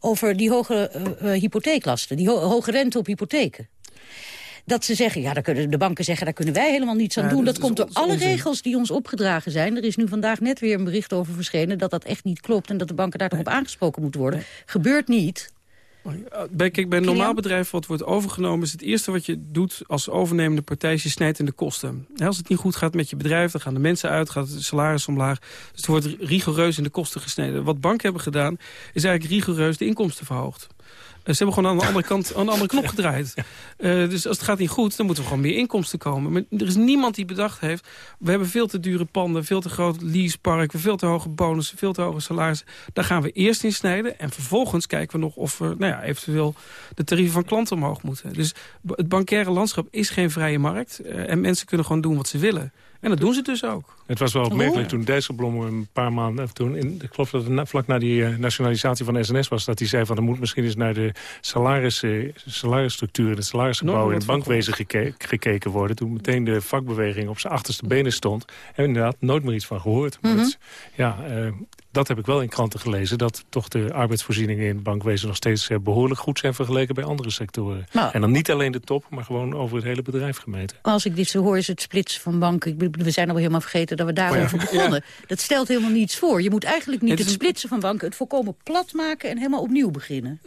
over die hoge uh, hypotheeklasten, die ho hoge rente op hypotheken dat ze zeggen, ja, daar kunnen de banken zeggen, daar kunnen wij helemaal niets aan ja, doen. Dat, dat komt door alle onzin. regels die ons opgedragen zijn. Er is nu vandaag net weer een bericht over verschenen dat dat echt niet klopt en dat de banken daar toch op aangesproken moeten worden. Nee. Gebeurt niet. Bij, kijk, bij een normaal bedrijf wat wordt overgenomen... is het eerste wat je doet als overnemende partij... is je snijdt in de kosten. Als het niet goed gaat met je bedrijf, dan gaan de mensen uit... gaat het salaris omlaag. Dus het wordt rigoureus in de kosten gesneden. Wat banken hebben gedaan, is eigenlijk rigoureus de inkomsten verhoogd. Ze hebben gewoon aan de andere kant aan de andere knop gedraaid. Uh, dus als het gaat niet goed, dan moeten er gewoon meer inkomsten komen. Maar er is niemand die bedacht heeft... we hebben veel te dure panden, veel te groot leasepark... veel te hoge bonussen, veel te hoge salarissen. Daar gaan we eerst in snijden. En vervolgens kijken we nog of we nou ja, eventueel de tarieven van klanten omhoog moeten. Dus het bankaire landschap is geen vrije markt. Uh, en mensen kunnen gewoon doen wat ze willen. En dat doen ze dus ook. Het was wel opmerkelijk toen Dijsselbloem een paar maanden... Toen in, ik geloof dat het vlak na die uh, nationalisatie van SNS was... dat hij zei van er moet misschien eens naar de salaris, uh, salarisstructuur... de salarisgebouw in het bankwezen geke gekeken worden. Toen meteen de vakbeweging op zijn achterste benen stond. En inderdaad nooit meer iets van gehoord. Mm -hmm. het, ja, uh, dat heb ik wel in kranten gelezen... dat toch de arbeidsvoorzieningen in het bankwezen nog steeds behoorlijk goed zijn... vergeleken bij andere sectoren. Nou, en dan niet alleen de top, maar gewoon over het hele bedrijf gemeten. Als ik dit zo hoor, is het splitsen van banken... we zijn al helemaal vergeten dat we daarover oh ja. begonnen. Ja. Dat stelt helemaal niets voor. Je moet eigenlijk niet het, het splitsen van banken... het volkomen plat maken en helemaal opnieuw beginnen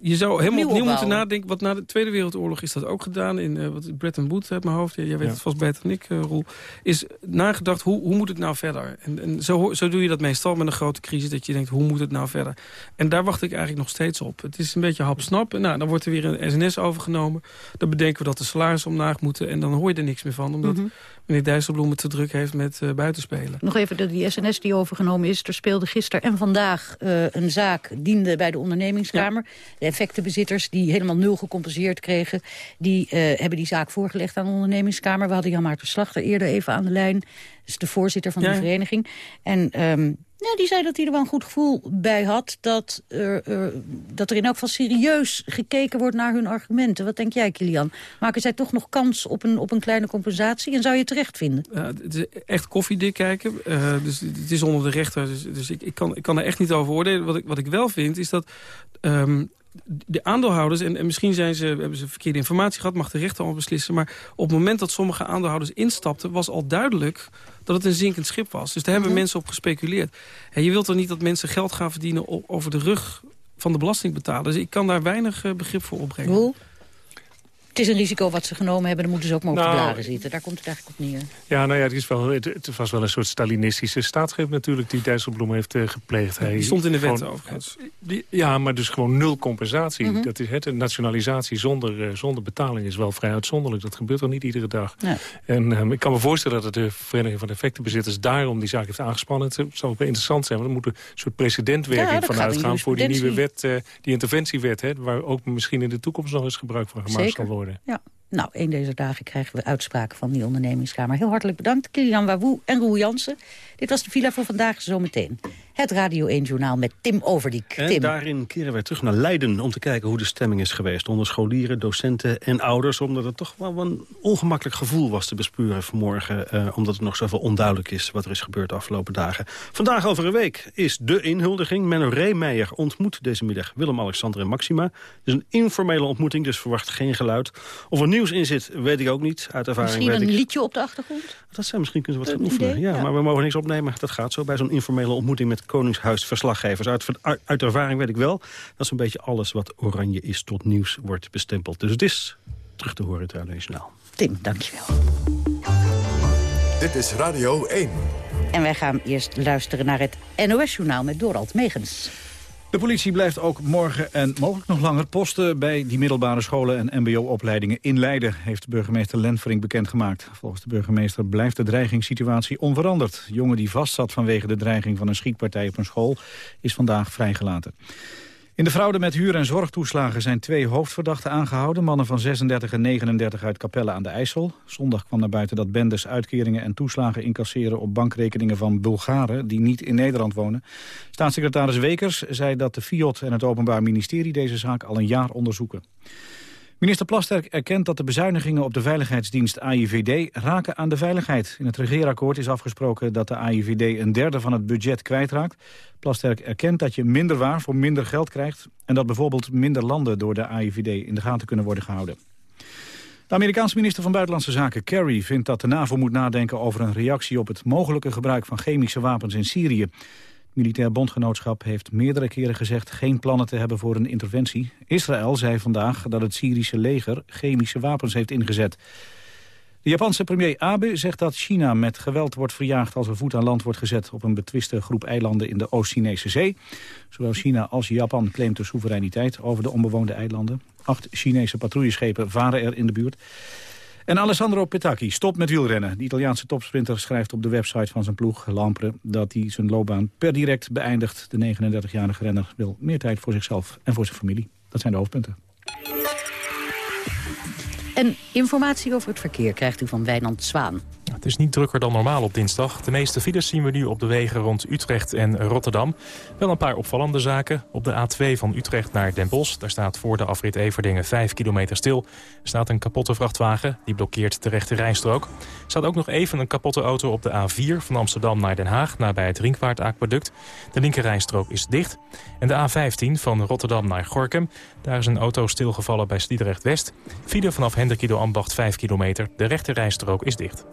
je zou helemaal opnieuw moeten nadenken. Wat na de Tweede Wereldoorlog is dat ook gedaan. In uh, wat Bretton Woods uit mijn hoofd. Jij weet ja. het vast beter dan ik, uh, Roel. Is nagedacht, hoe, hoe moet het nou verder? En, en zo, zo doe je dat meestal met een grote crisis. Dat je denkt, hoe moet het nou verder? En daar wacht ik eigenlijk nog steeds op. Het is een beetje hapsnap. Nou, dan wordt er weer een SNS overgenomen. Dan bedenken we dat de salarissen omlaag moeten. En dan hoor je er niks meer van. Omdat mm -hmm. meneer Dijsselbloem het te druk heeft met uh, buitenspelen. Nog even de, die SNS die overgenomen is. Er speelde gisteren en vandaag een zaak diende bij de ondernemingskamer. Ja. De effectenbezitters die helemaal nul gecompenseerd kregen... die uh, hebben die zaak voorgelegd aan de ondernemingskamer. We hadden Jan Maarten Slachter eerder even aan de lijn. Dat is de voorzitter van ja. de vereniging. En um, ja, die zei dat hij er wel een goed gevoel bij had... Dat, uh, uh, dat er in elk geval serieus gekeken wordt naar hun argumenten. Wat denk jij, Kilian? Maken zij toch nog kans op een, op een kleine compensatie? En zou je terecht vinden? Ja, het is echt koffiedik kijken. Uh, dus het is onder de rechter. Dus, dus ik, ik, kan, ik kan er echt niet over oordelen. Wat ik, wat ik wel vind, is dat... Um, de aandeelhouders, en, en misschien zijn ze, hebben ze verkeerde informatie gehad... mag de rechter al beslissen. Maar op het moment dat sommige aandeelhouders instapten... was al duidelijk dat het een zinkend schip was. Dus daar hebben mm -hmm. mensen op gespeculeerd. En je wilt toch niet dat mensen geld gaan verdienen... Over de rug van de belastingbetaler. Dus ik kan daar weinig uh, begrip voor opbrengen. Het is een risico wat ze genomen hebben, dan moeten ze ook maar op de Nou, blaren zitten. Daar komt het eigenlijk op neer. Ja, nou ja, het, is wel, het, het was wel een soort Stalinistische staatsgreep natuurlijk... die Dijsselbloem heeft eh, gepleegd. Hij Die stond in de wet gewoon- overigens. die- ja, maar dus gewoon nul compensatie. Mhm. dat is het, een nationalisatie zonder, eh, zonder betaling is wel vrij uitzonderlijk. Dat gebeurt al niet iedere dag. Ja. En ehm, ik kan me voorstellen dat de Vereniging van Effectenbezitters... daarom die zaak heeft aangespannen. Het zal ook wel interessant zijn, want er moet een soort precedentwerking dat van gaat in uitgaan... voor die nieuwe wet, eh, die interventiewet... Hè, waar ook misschien in de toekomst nog eens gebruik van gemaakt Zeker. zal worden. Ja. Nou, een deze dagen krijgen we uitspraken van die ondernemingskamer. Heel hartelijk bedankt, Kilian Wawoe en Roel Jansen. Dit was de Villa voor vandaag, zometeen. Het Radio 1-journaal met Tim Overdiek. En Tim. daarin keren wij terug naar Leiden om te kijken hoe de stemming is geweest... onder scholieren, docenten en ouders. Omdat het toch wel een ongemakkelijk gevoel was te bespeuren vanmorgen. Eh, omdat het nog zoveel onduidelijk is wat er is gebeurd de afgelopen dagen. Vandaag over een week is de inhuldiging. Menno Reemeijer ontmoet deze middag Willem-Alexander en Maxima. Het is een informele ontmoeting, dus verwacht geen geluid. Of er nieuws in zit, weet ik ook niet. Uit ervaring Misschien weet een ik... liedje op de achtergrond? Dat zijn misschien kunnen we wat gaan oefenen. Ja, ja. maar we mogen niks opnemen. Dat gaat zo bij zo'n informele ontmoeting met Koningshuisverslaggevers. Uit, uit, uit ervaring weet ik wel dat zo'n beetje alles wat oranje is tot nieuws wordt bestempeld. Dus het is terug te horen in het Radio Nationaal. Tim, dankjewel. Dit is Radio 1. En wij gaan eerst luisteren naar het NOS-journaal met Dorald Megens. De politie blijft ook morgen en mogelijk nog langer posten... bij die middelbare scholen en mbo-opleidingen in Leiden... heeft burgemeester Lenvering bekendgemaakt. Volgens de burgemeester blijft de dreigingssituatie onveranderd. De jongen die vastzat vanwege de dreiging van een schietpartij op een school... is vandaag vrijgelaten. In de fraude met huur- en zorgtoeslagen zijn twee hoofdverdachten aangehouden. Mannen van 36 en 39 uit Capelle aan de IJssel. Zondag kwam naar buiten dat bendes uitkeringen en toeslagen incasseren... op bankrekeningen van Bulgaren die niet in Nederland wonen. Staatssecretaris Wekers zei dat de FIOD en het Openbaar Ministerie... deze zaak al een jaar onderzoeken. Minister Plasterk erkent dat de bezuinigingen op de veiligheidsdienst AIVD raken aan de veiligheid. In het regeerakkoord is afgesproken dat de AIVD een derde van het budget kwijtraakt. Plasterk erkent dat je minder waar voor minder geld krijgt... en dat bijvoorbeeld minder landen door de AIVD in de gaten kunnen worden gehouden. De Amerikaanse minister van Buitenlandse Zaken Kerry vindt dat de NAVO moet nadenken over een reactie op het mogelijke gebruik van chemische wapens in Syrië. Militair bondgenootschap heeft meerdere keren gezegd geen plannen te hebben voor een interventie. Israël zei vandaag dat het Syrische leger chemische wapens heeft ingezet. De Japanse premier Abe zegt dat China met geweld wordt verjaagd als er voet aan land wordt gezet op een betwiste groep eilanden in de Oost-Chinese zee. Zowel China als Japan claimt de soevereiniteit over de onbewoonde eilanden. Acht Chinese patrouilleschepen varen er in de buurt. En Alessandro Petacchi stopt met wielrennen. De Italiaanse topsprinter schrijft op de website van zijn ploeg, Lampre, dat hij zijn loopbaan per direct beëindigt. De 39-jarige renner wil meer tijd voor zichzelf en voor zijn familie. Dat zijn de hoofdpunten. En informatie over het verkeer krijgt u van Wijnand Zwaan. Het is niet drukker dan normaal op dinsdag. De meeste files zien we nu op de wegen rond Utrecht en Rotterdam. Wel een paar opvallende zaken. Op de A2 van Utrecht naar Den Bosch. Daar staat voor de afrit Everdingen 5 kilometer stil. Er staat een kapotte vrachtwagen. Die blokkeert de rechte rijstrook. Er staat ook nog even een kapotte auto op de A4 van Amsterdam naar Den Haag. Nabij het Ringvaartaquaduct. De linker rijstrook is dicht. En de A15 van Rotterdam naar Gorkum. Daar is een auto stilgevallen bij Sliedrecht West. File vanaf Hendrikido Ambacht 5 kilometer. De rechte rijstrook is dicht.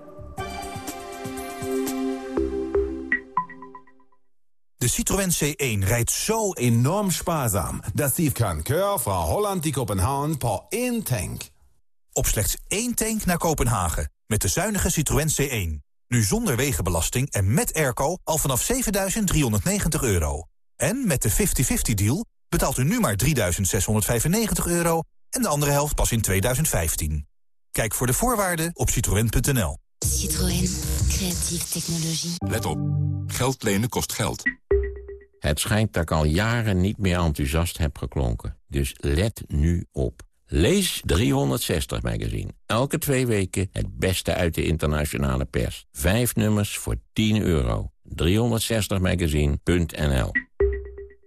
De Citroën C1 rijdt zo enorm spaarzaam... dat die kan keur van Holland die Kopenhagen per één tank. Op slechts één tank naar Kopenhagen. Met de zuinige Citroën C1. Nu zonder wegenbelasting en met airco al vanaf 7.390 euro. En met de 50-50 deal betaalt u nu maar 3.695 euro... en de andere helft pas in 2015. Kijk voor de voorwaarden op citroën.nl. Citroën. Creatieve technologie. Let op. Geld lenen kost geld. Het schijnt dat ik al jaren niet meer enthousiast heb geklonken. Dus let nu op. Lees 360 Magazine. Elke twee weken het beste uit de internationale pers. Vijf nummers voor 10 euro. 360magazine.nl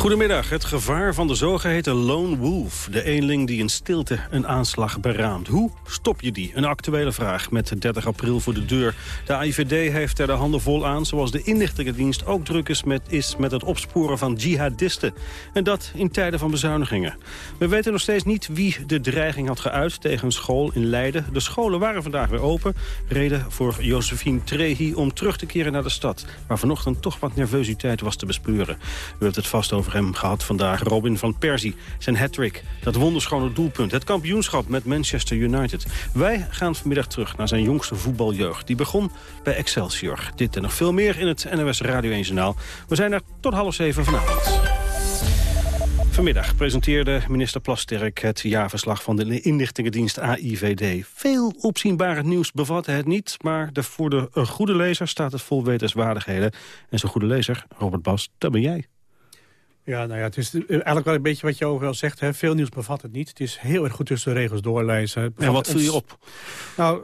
Goedemiddag. Het gevaar van de zogeheten lone wolf. De eenling die in stilte een aanslag beraamt. Hoe stop je die? Een actuele vraag met 30 april voor de deur. De AIVD heeft er de handen vol aan, zoals de inlichtingendienst ook druk is met, is met het opsporen van jihadisten. En dat in tijden van bezuinigingen. We weten nog steeds niet wie de dreiging had geuit tegen een school in Leiden. De scholen waren vandaag weer open. Reden voor Josephine Trehi om terug te keren naar de stad. Waar vanochtend toch wat nervositeit was te bespeuren. U hebt het vast over hem gehad vandaag. Robin van Persie, zijn hat-trick, dat wonderschone doelpunt. Het kampioenschap met Manchester United. Wij gaan vanmiddag terug naar zijn jongste voetbaljeugd. Die begon bij Excelsior. Dit en nog veel meer in het NOS Radio 1 Journaal. We zijn er tot half zeven vanavond. Vanmiddag presenteerde minister Plasterk het jaarverslag van de inlichtingendienst AIVD. Veel opzienbare nieuws bevatte het niet, maar de, voor de goede lezer staat het vol wetenswaardigheden. En zo'n goede lezer, Robert Bas, dat ben jij. Ja, nou ja, het is eigenlijk wel een beetje wat je wel zegt. Hè. Veel nieuws bevat het niet. Het is heel erg goed tussen de regels doorlezen. En wat viel je op? Nou,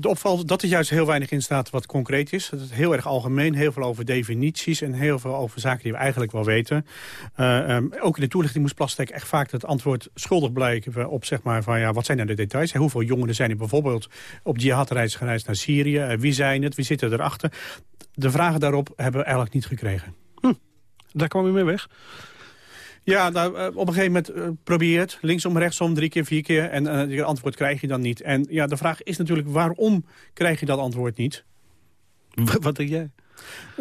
de opvalt dat er juist heel weinig in staat wat concreet is. Het is heel erg algemeen, heel veel over definities... en heel veel over zaken die we eigenlijk wel weten. Uh, um, ook in de toelichting moest Plastek echt vaak het antwoord schuldig blijken... op zeg maar van ja, wat zijn nou de details? Hoeveel jongeren zijn er bijvoorbeeld op jihadreis gereisd naar Syrië? Uh, wie zijn het? Wie zitten erachter? De vragen daarop hebben we eigenlijk niet gekregen. Hm. Daar kwam u mee weg? Ja, nou, op een gegeven moment uh, probeer het. Linksom, rechtsom, drie keer, vier keer. En uh, het antwoord krijg je dan niet. En ja, de vraag is natuurlijk, waarom krijg je dat antwoord niet? Wat denk jij?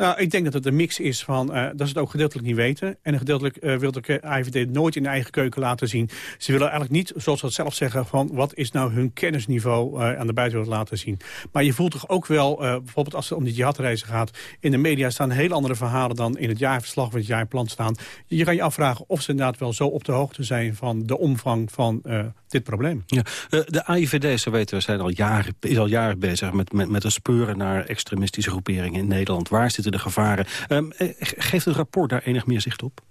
Nou, ik denk dat het een mix is van uh, dat ze het ook gedeeltelijk niet weten. En gedeeltelijk uh, wil de AIVD nooit in de eigen keuken laten zien. Ze willen eigenlijk niet, zoals ze het zelf zeggen... van wat is nou hun kennisniveau uh, aan de buitenwereld laten zien. Maar je voelt toch ook wel, bijvoorbeeld als het om die jihadreizen gaat... in de media staan heel andere verhalen dan in het jaarverslag... of het jaarplan staan. Je kan je afvragen of ze inderdaad wel zo op de hoogte zijn... van de omvang van dit probleem. Ja, de AIVD, zo weten we, zijn al jaren, is al jaren bezig... met, met, met een speuren naar extremistische groeperingen in Nederland. Waar zitten de gevaren? Um, geeft het rapport daar enig meer zicht op?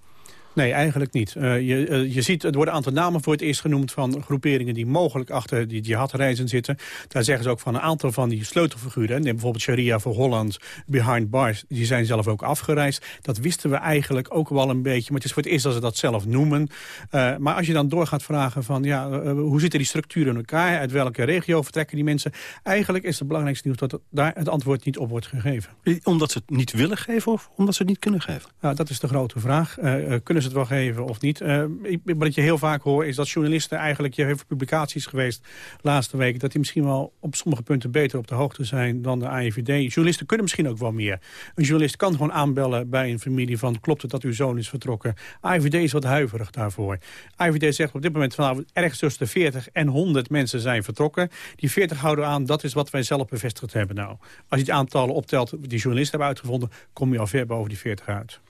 Nee, eigenlijk niet. Uh, je, uh, je ziet, er worden een aantal namen voor het eerst genoemd... van groeperingen die mogelijk achter die jihadreizen zitten. Daar zeggen ze ook van een aantal van die sleutelfiguren... neem bijvoorbeeld Sharia voor Holland, Behind Bars... die zijn zelf ook afgereisd. Dat wisten we eigenlijk ook wel een beetje. Maar het is voor het eerst dat ze dat zelf noemen. Uh, maar als je dan door gaat vragen van... ja, hoe zitten die structuren in elkaar? Uit welke regio vertrekken die mensen? Eigenlijk is het belangrijkste nieuws dat daar het antwoord niet op wordt gegeven. Omdat ze het niet willen geven of omdat ze het niet kunnen geven? Nou, dat is de grote vraag. kunnen ze het wel geven of niet. Ik, wat je heel vaak hoor is dat journalisten eigenlijk... je heeft publicaties geweest laatste week... dat die misschien wel op sommige punten beter op de hoogte zijn dan de AIVD. Journalisten kunnen misschien ook wel meer. Een journalist kan gewoon aanbellen bij een familie van... klopt het dat uw zoon is vertrokken? AIVD is wat huiverig daarvoor. AIVD zegt op dit moment van nou, ergens tussen de 40 en 100 mensen zijn vertrokken. Die 40 houden aan, dat is wat wij zelf bevestigd hebben. Nou, als je het aantallen optelt die journalisten hebben uitgevonden... kom je al ver boven die 40 uit.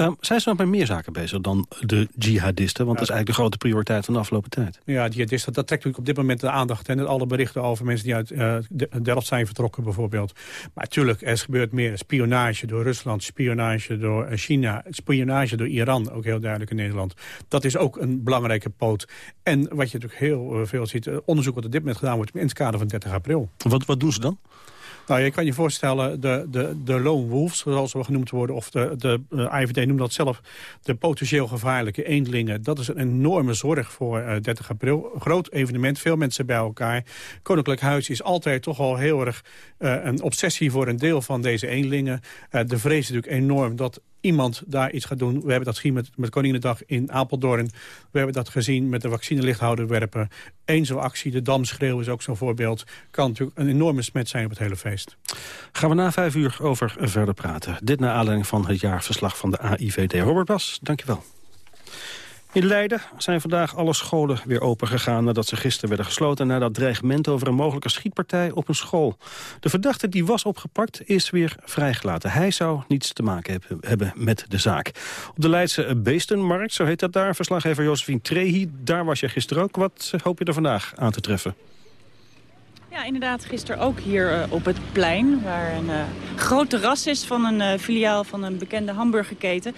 Um, zijn ze nog met meer zaken bezig dan de jihadisten? Want dat is eigenlijk de grote prioriteit van de afgelopen tijd. Ja, jihadisten, dat trekt natuurlijk op dit moment de aandacht. En alle berichten over mensen die uit uh, Delft zijn vertrokken bijvoorbeeld. Maar natuurlijk, er gebeurt meer spionage door Rusland, spionage door China, spionage door Iran, ook heel duidelijk in Nederland. Dat is ook een belangrijke poot. En wat je natuurlijk heel uh, veel ziet, onderzoek wat op dit moment gedaan wordt in het kader van 30 april. Wat, wat doen ze dan? Nou, je kan je voorstellen, de, de, de lone wolves, zoals ze genoemd worden... of de, de uh, IVD noemt dat zelf de potentieel gevaarlijke eendelingen. Dat is een enorme zorg voor uh, 30 april. Een groot evenement, veel mensen bij elkaar. Koninklijk Huis is altijd toch al heel erg uh, een obsessie voor een deel van deze eendelingen. de vrees is natuurlijk enorm dat iemand daar iets gaat doen. We hebben dat gezien met, met in Apeldoorn. We hebben dat gezien met de vaccinelichthouder werpen. Eén zo'n actie, de Damschreeuw is ook zo'n voorbeeld. Kan natuurlijk een enorme smet zijn op het hele feest. Gaan we na vijf uur over verder praten. Dit naar aanleiding van het jaarverslag van de AIVD. Robert Bas, dankjewel. In Leiden zijn vandaag alle scholen weer open gegaan... nadat ze gisteren werden gesloten... na dat dreigement over een mogelijke schietpartij op een school. De verdachte die was opgepakt is weer vrijgelaten. Hij zou niets te maken hebben met de zaak. Op de Leidse Beestenmarkt, zo heet dat daar... verslaggever Josephine Trehi, daar was je gisteren ook. Wat hoop je er vandaag aan te treffen? Ja, inderdaad. Gisteren ook hier uh, op het plein, waar een uh, groot terras is van een filiaal van een bekende hamburgerketen.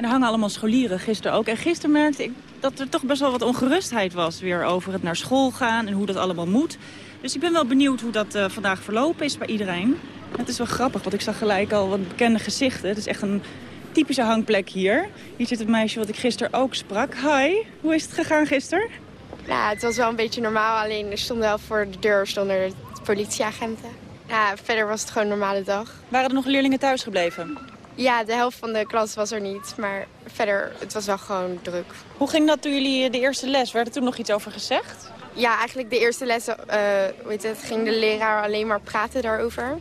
En er hangen allemaal scholieren gisteren ook. En gisteren merkte ik dat er toch best wel wat ongerustheid was weer over het naar school gaan en hoe dat allemaal moet. Dus ik ben wel benieuwd hoe dat uh, vandaag verlopen is bij iedereen. Het is wel grappig, want ik zag gelijk al wat bekende gezichten. Het is echt een typische hangplek hier. Hier zit het meisje wat ik gisteren ook sprak. Hi, hoe is het gegaan gisteren? Ja, het was wel een beetje normaal. Alleen er stonden wel voor de deur stonden politieagenten. Ja, verder was het gewoon een normale dag. Waren er nog leerlingen thuis gebleven? Ja, de helft van de klas was er niet. Maar verder, het was wel gewoon druk. Hoe ging dat toen jullie de eerste les? Werd er toen nog iets over gezegd? Ja, eigenlijk de eerste les uh, weet het, ging de leraar alleen maar praten daarover.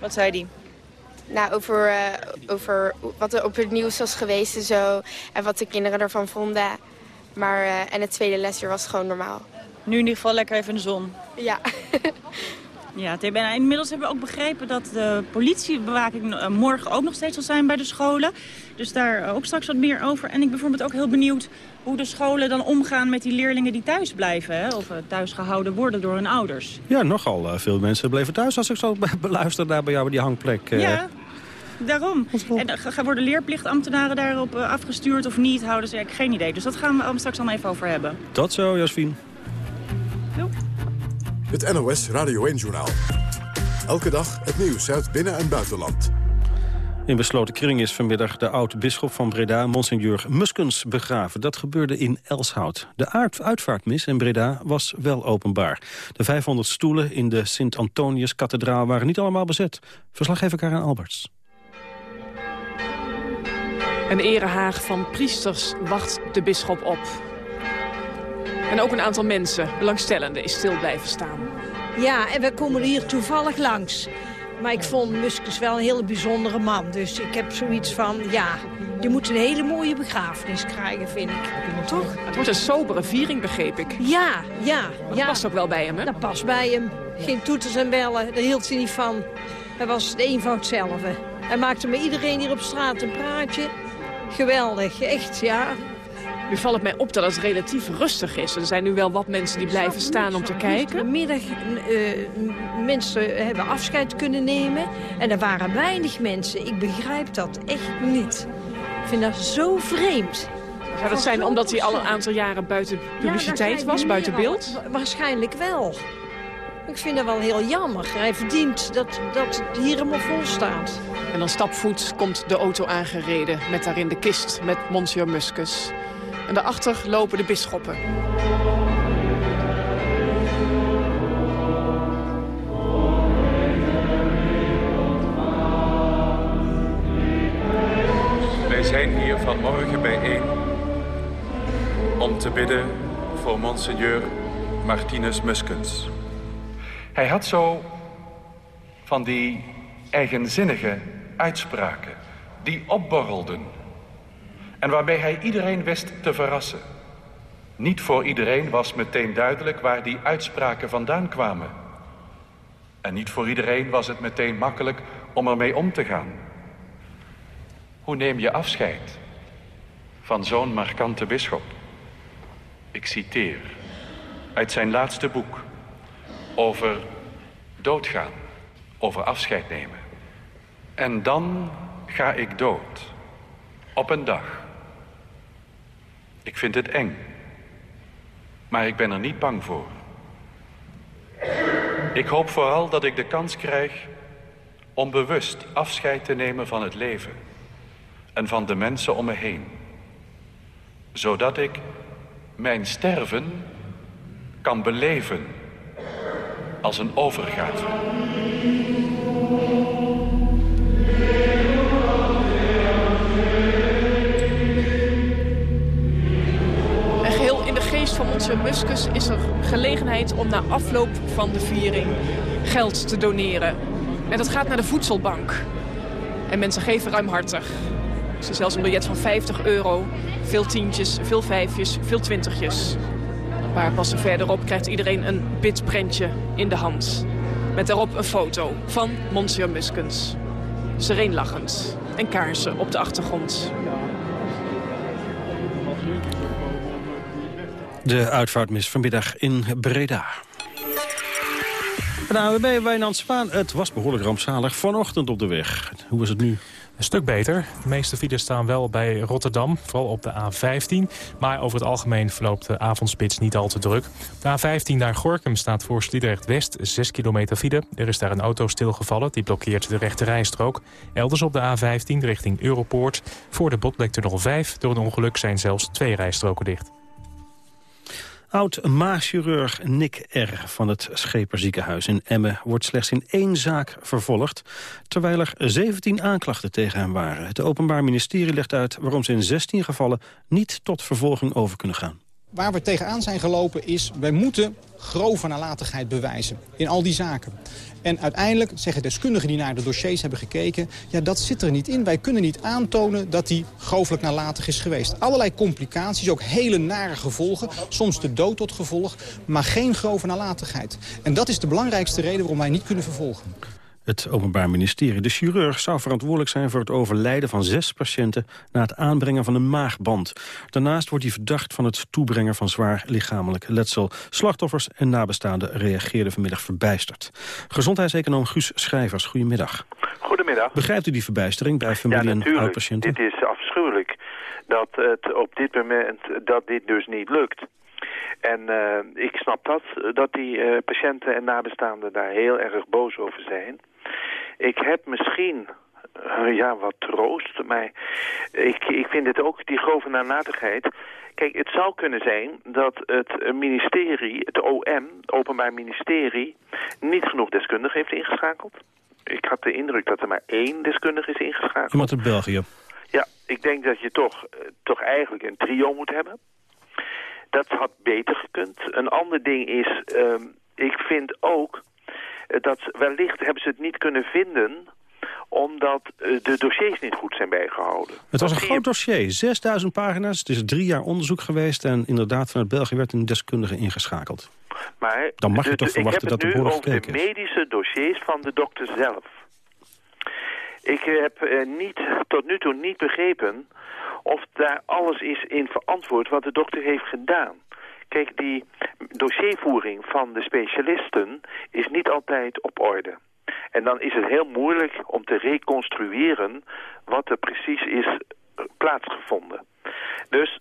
Wat zei die? Nou, over, uh, over wat er op het nieuws was geweest en zo. En wat de kinderen ervan vonden. Maar, uh, en het tweede lesje was gewoon normaal. Nu in ieder geval lekker even in de zon. Ja. ja, en inmiddels hebben we ook begrepen dat de politiebewaking morgen ook nog steeds zal zijn bij de scholen. Dus daar ook straks wat meer over. En ik ben bijvoorbeeld ook heel benieuwd hoe de scholen dan omgaan met die leerlingen die thuis blijven. Hè? Of thuis gehouden worden door hun ouders. Ja, nogal veel mensen bleven thuis als ik zo beluister daar bij jou bij die hangplek. Ja, daarom. En worden leerplichtambtenaren daarop afgestuurd of niet? Houden ze eigenlijk geen idee. Dus dat gaan we straks allemaal even over hebben. Tot zo, Jasfien. Het NOS Radio 1-journaal. Elke dag het nieuws uit binnen- en buitenland. In besloten kring is vanmiddag de oud-bisschop van Breda, Monseigneur Muskens, begraven. Dat gebeurde in Elshout. De uitvaartmis in Breda was wel openbaar. De 500 stoelen in de Sint-Antonius-kathedraal waren niet allemaal bezet. Verslaggever Karen Alberts. Een erehaag van priesters wacht de bisschop op. En ook een aantal mensen, belangstellenden, is stil blijven staan. Ja, en we komen hier toevallig langs. Maar ik vond Muskus wel een hele bijzondere man. Dus ik heb zoiets van, ja, die moet een hele mooie begrafenis krijgen, vind ik. Toch? Het wordt een sobere viering, begreep ik. Ja, ja. Dat ja. past ook wel bij hem, hè? Dat past bij hem. Geen toeters en bellen, daar hield hij niet van. Hij was de eenvoud zelf. Hij maakte met iedereen hier op straat een praatje. Geweldig, echt, ja. Nu valt het mij op dat het relatief rustig is. Er zijn nu wel wat mensen die blijven staan om te kijken. Vanmiddag uh, mensen hebben afscheid kunnen nemen. En er waren weinig mensen. Ik begrijp dat echt niet. Ik vind dat zo vreemd. Zou dat zijn omdat hij al een aantal jaren buiten publiciteit ja, was, buiten beeld? Waarschijnlijk wel. Ik vind dat wel heel jammer. Hij verdient dat, dat het hier helemaal vol staat. En dan stapvoet komt de auto aangereden met daarin de kist met Monsieur Muskus. En daarachter lopen de bisschoppen. Wij zijn hier vanmorgen bijeen om te bidden voor monseigneur Martinus Muskens. Hij had zo van die eigenzinnige uitspraken die opborrelden en waarbij hij iedereen wist te verrassen. Niet voor iedereen was meteen duidelijk waar die uitspraken vandaan kwamen. En niet voor iedereen was het meteen makkelijk om ermee om te gaan. Hoe neem je afscheid van zo'n markante bisschop? Ik citeer uit zijn laatste boek over doodgaan, over afscheid nemen. En dan ga ik dood, op een dag ik vind het eng. Maar ik ben er niet bang voor. Ik hoop vooral dat ik de kans krijg om bewust afscheid te nemen van het leven en van de mensen om me heen. Zodat ik mijn sterven kan beleven als een overgave. Van onze Muskus is er gelegenheid om na afloop van de viering geld te doneren. En dat gaat naar de voedselbank. En mensen geven ruimhartig. Is zelfs een biljet van 50 euro, veel tientjes, veel vijfjes, veel twintigjes. Een paar passen verderop krijgt iedereen een bitprentje in de hand. Met daarop een foto van Monsieur Muskens. Sereen lachend en kaarsen op de achtergrond. De uitvaartmis vanmiddag in Breda. De AWB Wijnand Spaan, het was behoorlijk rampzalig vanochtend op de weg. Hoe is het nu? Een stuk beter. De meeste files staan wel bij Rotterdam, vooral op de A15. Maar over het algemeen verloopt de avondspits niet al te druk. De A15 naar Gorkum staat voor Sliedrecht-West 6 kilometer file. Er is daar een auto stilgevallen, die blokkeert de rechte rijstrook. Elders op de A15 richting Europoort. Voor de Botlektunnel 5 door een ongeluk zijn zelfs twee rijstroken dicht. Oud-maagchirurg Nick R. van het Scheperziekenhuis in Emmen... wordt slechts in één zaak vervolgd... terwijl er 17 aanklachten tegen hem waren. Het Openbaar Ministerie legt uit waarom ze in 16 gevallen... niet tot vervolging over kunnen gaan. Waar we tegenaan zijn gelopen is, wij moeten grove nalatigheid bewijzen in al die zaken. En uiteindelijk zeggen deskundigen die naar de dossiers hebben gekeken... ja, dat zit er niet in. Wij kunnen niet aantonen dat die grovelijk nalatig is geweest. Allerlei complicaties, ook hele nare gevolgen. Soms de dood tot gevolg, maar geen grove nalatigheid. En dat is de belangrijkste reden waarom wij niet kunnen vervolgen het Openbaar Ministerie. De chirurg zou verantwoordelijk zijn voor het overlijden van zes patiënten... na het aanbrengen van een maagband. Daarnaast wordt hij verdacht van het toebrengen van zwaar lichamelijk letsel. Slachtoffers en nabestaanden reageerden vanmiddag verbijsterd. Gezondheidseconoom Guus Schrijvers, goedemiddag. Goedemiddag. Begrijpt u die verbijstering bij familie ja, en oud-patiënten? Dit is afschuwelijk dat het op dit moment dat dit dus niet lukt. En uh, ik snap dat, dat die uh, patiënten en nabestaanden daar heel erg boos over zijn. Ik heb misschien uh, ja, wat troost, maar ik, ik vind het ook, die grove nalatigheid... Kijk, het zou kunnen zijn dat het ministerie, het OM, Openbaar Ministerie... niet genoeg deskundigen heeft ingeschakeld. Ik had de indruk dat er maar één deskundige is ingeschakeld. Iemand uit België? Ja, ik denk dat je toch, toch eigenlijk een trio moet hebben. Dat had beter gekund. Een ander ding is, uh, ik vind ook dat wellicht hebben ze het niet kunnen vinden omdat uh, de dossiers niet goed zijn bijgehouden. Het was een groot dossier, 6000 pagina's. Het is drie jaar onderzoek geweest en inderdaad vanuit België werd een deskundige ingeschakeld. Maar Dan mag je toch verwachten dat er gekeken. Ik heb het nu over de medische dossiers van de dokter zelf. Ik heb uh, niet, tot nu toe niet begrepen of daar alles is in verantwoord wat de dokter heeft gedaan. Kijk, die dossiervoering van de specialisten is niet altijd op orde. En dan is het heel moeilijk om te reconstrueren wat er precies is plaatsgevonden. Dus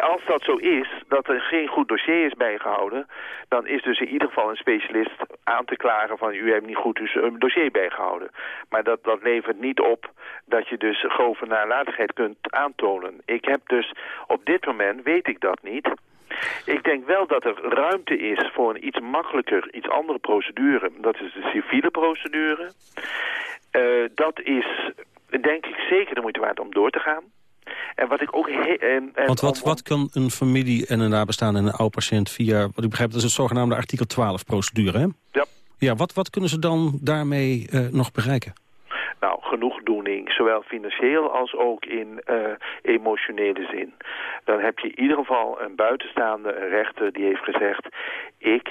als dat zo is, dat er geen goed dossier is bijgehouden... dan is dus in ieder geval een specialist aan te klagen van... u hebt niet goed dus een dossier bijgehouden. Maar dat, dat levert niet op dat je dus grove nalatigheid kunt aantonen. Ik heb dus op dit moment, weet ik dat niet... Ik denk wel dat er ruimte is voor een iets makkelijker, iets andere procedure. Dat is de civiele procedure. Uh, dat is, denk ik, zeker de moeite waard om door te gaan. En wat ik ook... En, en Want wat, wat kan een familie en een nabestaande en een oud patiënt via... wat ik begrijp, dat is het zogenaamde artikel 12 procedure, hè? Ja. Ja, wat, wat kunnen ze dan daarmee uh, nog bereiken? Nou, genoegdoening, zowel financieel als ook in uh, emotionele zin. Dan heb je in ieder geval een buitenstaande een rechter die heeft gezegd... ik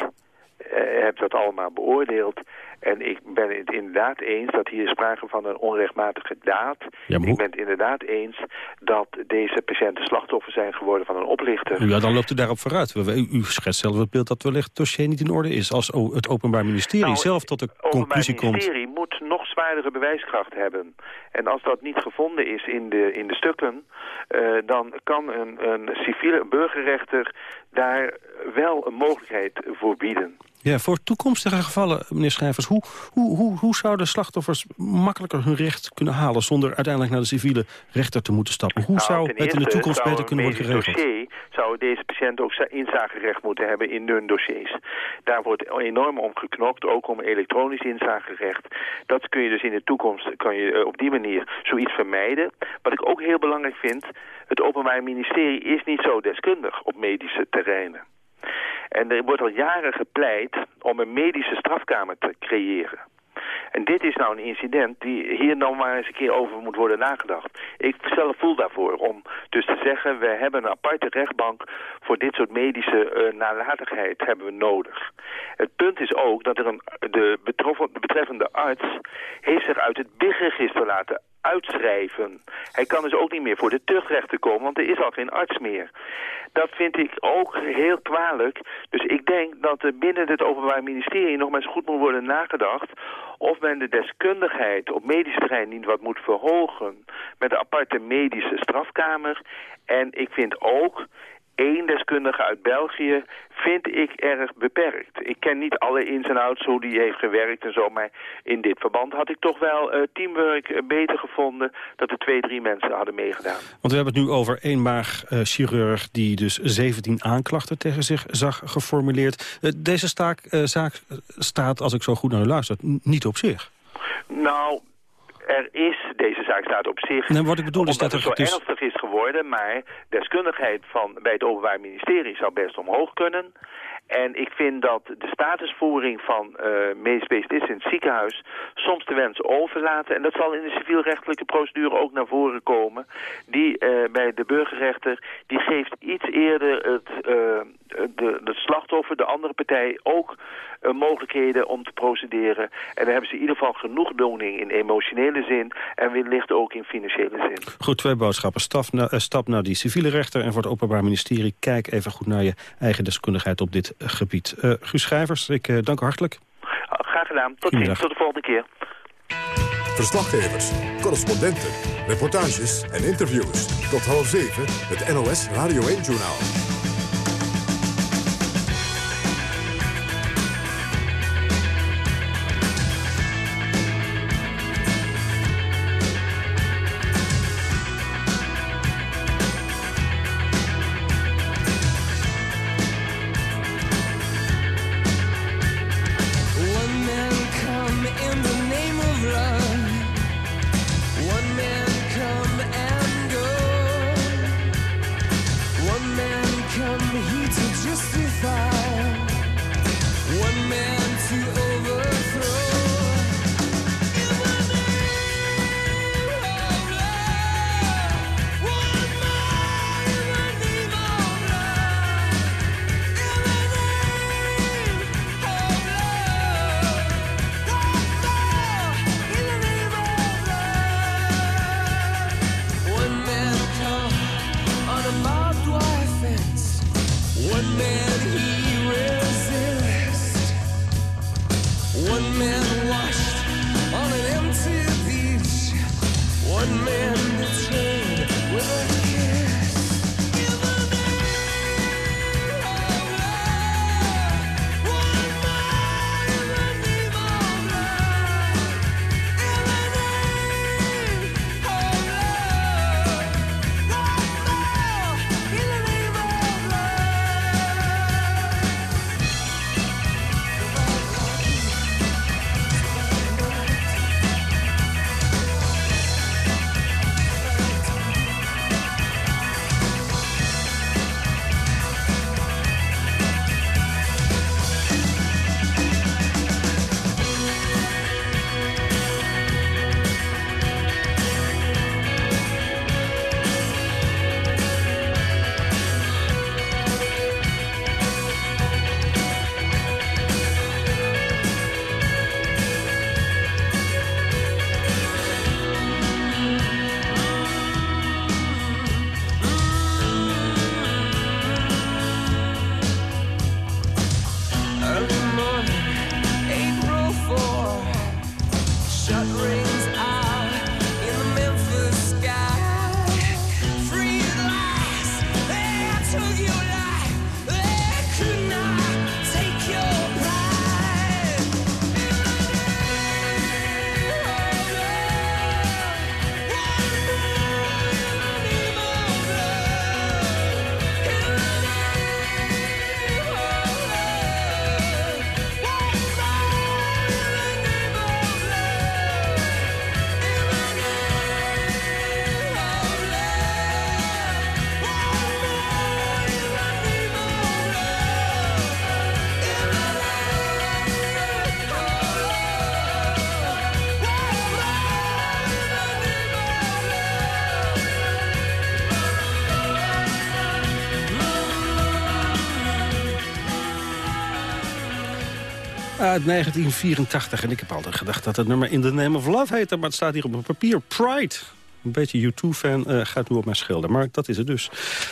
heb dat allemaal beoordeeld en ik ben het inderdaad eens dat hier sprake van een onrechtmatige daad. Ja, ik ben het inderdaad eens dat deze patiënten slachtoffer zijn geworden van een oplichter. Ja, dan loopt u daarop vooruit. U, u schetst zelf het beeld dat wellicht het dossier niet in orde is. Als het Openbaar Ministerie nou, zelf tot de conclusie komt... Het Openbaar Ministerie moet nog zwaardere bewijskracht hebben. En als dat niet gevonden is in de, in de stukken... Uh, dan kan een, een civiele burgerrechter daar wel een mogelijkheid voor bieden. Ja, voor toekomstige gevallen, meneer Schrijvers... hoe, hoe, hoe, hoe zouden slachtoffers makkelijker hun recht kunnen halen... zonder uiteindelijk naar de civiele rechter te moeten stappen? Hoe nou, zou het in de toekomst beter kunnen worden geregeld? Dossier zou deze patiënt ook inzagerecht moeten hebben in hun dossiers. Daar wordt enorm om geknokt, ook om elektronisch inzagerecht. Dat kun je dus in de toekomst kan je eh, op die manier zoiets vermijden. Wat ik ook heel belangrijk vind... het Openbaar Ministerie is niet zo deskundig op medische terreinen. En er wordt al jaren gepleit om een medische strafkamer te creëren. En dit is nou een incident die hier dan maar eens een keer over moet worden nagedacht. Ik zelf voel daarvoor om dus te zeggen... we hebben een aparte rechtbank voor dit soort medische uh, nalatigheid hebben we nodig. Het punt is ook dat er een, de, de betreffende arts heeft zich uit het BIG-register laten uitschrijven. Hij kan dus ook niet meer voor de tuchtrechter komen, want er is al geen arts meer. Dat vind ik ook heel kwalijk. Dus ik denk dat er binnen het Openbaar Ministerie nog maar eens goed moet worden nagedacht... of men de deskundigheid op medisch terrein niet wat moet verhogen... met een aparte medische strafkamer. En ik vind ook één deskundige uit België vind ik erg beperkt. Ik ken niet alle ins en outs hoe die heeft gewerkt en zo, maar in dit verband had ik toch wel uh, teamwork uh, beter gevonden dat er twee, drie mensen hadden meegedaan. Want we hebben het nu over één maag uh, chirurg die dus 17 aanklachten tegen zich zag geformuleerd. deze staak, zaak staat, als ik zo goed naar u luister, niet op zich. Nou, er is, deze zaak staat op zich... Nee, wat ik bedoel is dat het zo dus... ernstig is geworden... maar deskundigheid van, bij het Openbaar Ministerie zou best omhoog kunnen. En ik vind dat de statusvoering van uh, medisch specialisten in het ziekenhuis soms de wens overlaten. En dat zal in de civielrechtelijke procedure ook naar voren komen. Die uh, bij de burgerrechter, die geeft iets eerder het, uh, de, de slachtoffer, de andere partij, ook mogelijkheden om te procederen. En dan hebben ze in ieder geval genoegdoening in emotionele zin en wellicht ook in financiële zin. Goed, twee boodschappen. Stap stap naar die civiele rechter en voor het Openbaar Ministerie. Kijk even goed naar je eigen deskundigheid op dit gebied. Uh, Guus Schrijvers, ik uh, dank u hartelijk. Graag gedaan. Tot ziens. Tot de volgende keer. Verslaggevers, correspondenten, reportages en interviews. Tot half zeven, het NOS Radio 1-journaal. Uit 1984. En ik heb altijd gedacht dat het nummer In the Name of Love heette. Maar het staat hier op mijn papier. Pride. Een beetje U2-fan uh, gaat nu op mijn schilder. Maar dat is het dus.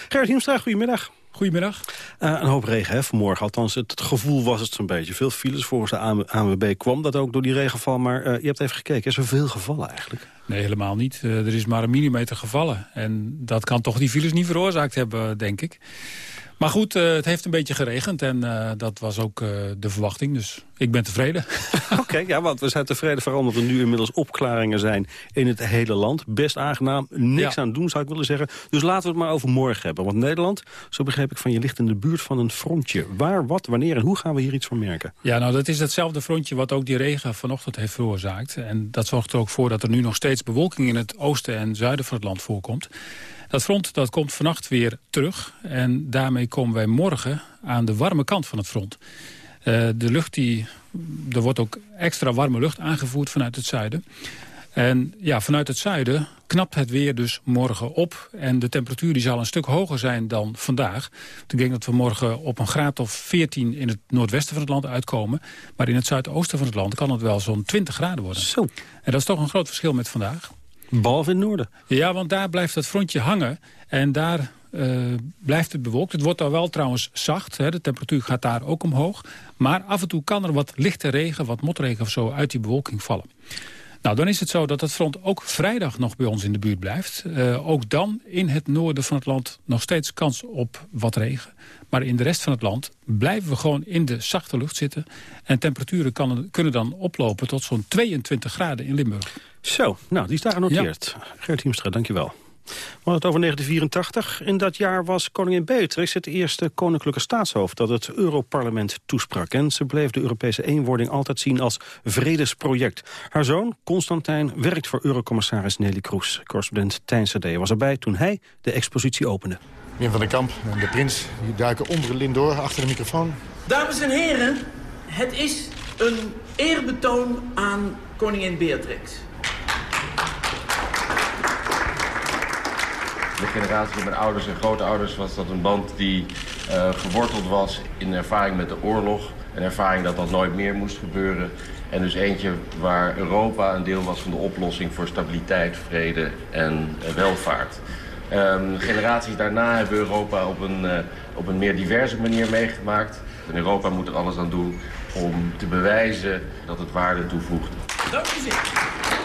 Gerrit Hiemstra, goedemiddag. Goedemiddag. Uh, een hoop regen hè, vanmorgen. Althans, het, gevoel was het zo'n beetje. Veel files volgens de ANWB kwam dat ook door die regenval. Maar uh, je hebt even gekeken. Is er veel gevallen eigenlijk? Nee, helemaal niet. Uh, er is maar een millimeter gevallen. En dat kan toch die files niet veroorzaakt hebben, denk ik. Maar goed, uh, het heeft een beetje geregend en uh, dat was ook uh, de verwachting. Dus ik ben tevreden. Oké, okay, ja, want we zijn tevreden vooral omdat er nu inmiddels opklaringen zijn in het hele land. Best aangenaam, niks ja. aan doen zou ik willen zeggen. Dus laten we het maar over morgen hebben. Want Nederland, zo begreep ik van je, ligt in de buurt van een frontje. Waar, wat, wanneer en hoe gaan we hier iets van merken? Ja, nou dat is hetzelfde frontje wat ook die regen vanochtend heeft veroorzaakt. En dat zorgt er ook voor dat er nu nog steeds bewolking in het oosten en zuiden van het land voorkomt. Dat front dat komt vannacht weer terug. En daarmee komen wij morgen aan de warme kant van het front. Uh, de lucht die, er wordt ook extra warme lucht aangevoerd vanuit het zuiden. En ja, vanuit het zuiden knapt het weer dus morgen op. En de temperatuur die zal een stuk hoger zijn dan vandaag. Ik denk dat we morgen op een graad of 14 in het noordwesten van het land uitkomen. Maar in het zuidoosten van het land kan het wel zo'n 20 graden worden. Zo. En dat is toch een groot verschil met vandaag. Behalve in het noorden. Ja, want daar blijft het frontje hangen. En daar uh, blijft het bewolkt. Het wordt daar wel trouwens zacht. Hè. De temperatuur gaat daar ook omhoog. Maar af en toe kan er wat lichte regen, wat motregen of zo uit die bewolking vallen. Nou, dan is het zo dat het front ook vrijdag nog bij ons in de buurt blijft. Uh, ook dan in het noorden van het land nog steeds kans op wat regen. Maar in de rest van het land blijven we gewoon in de zachte lucht zitten. En temperaturen kan, kunnen dan oplopen tot zo'n 22 graden in Limburg. Zo, nou, die is daar genoteerd. Ja. Gert Hiemstra, dankjewel. We hadden het over 1984. In dat jaar was koningin Beatrix het eerste koninklijke staatshoofd dat het Europarlement toesprak. En ze bleef de Europese eenwording altijd zien als vredesproject. Haar zoon, Constantijn, werkt voor Eurocommissaris Nelly Kroes. Correspondent Tijn Sade was erbij toen hij de expositie opende. Wim van den Kamp en de prins die duiken onder de lint door achter de microfoon. Dames en heren, het is een eerbetoon aan koningin Beatrix. De generatie van mijn ouders en grootouders was dat een band die uh, geworteld was in ervaring met de oorlog. Een ervaring dat dat nooit meer moest gebeuren. En dus eentje waar Europa een deel was van de oplossing voor stabiliteit, vrede en uh, welvaart. Um, generaties daarna hebben Europa op een, uh, op een meer diverse manier meegemaakt. En Europa moet er alles aan doen om te bewijzen dat het waarde toevoegt. Dank u zeer.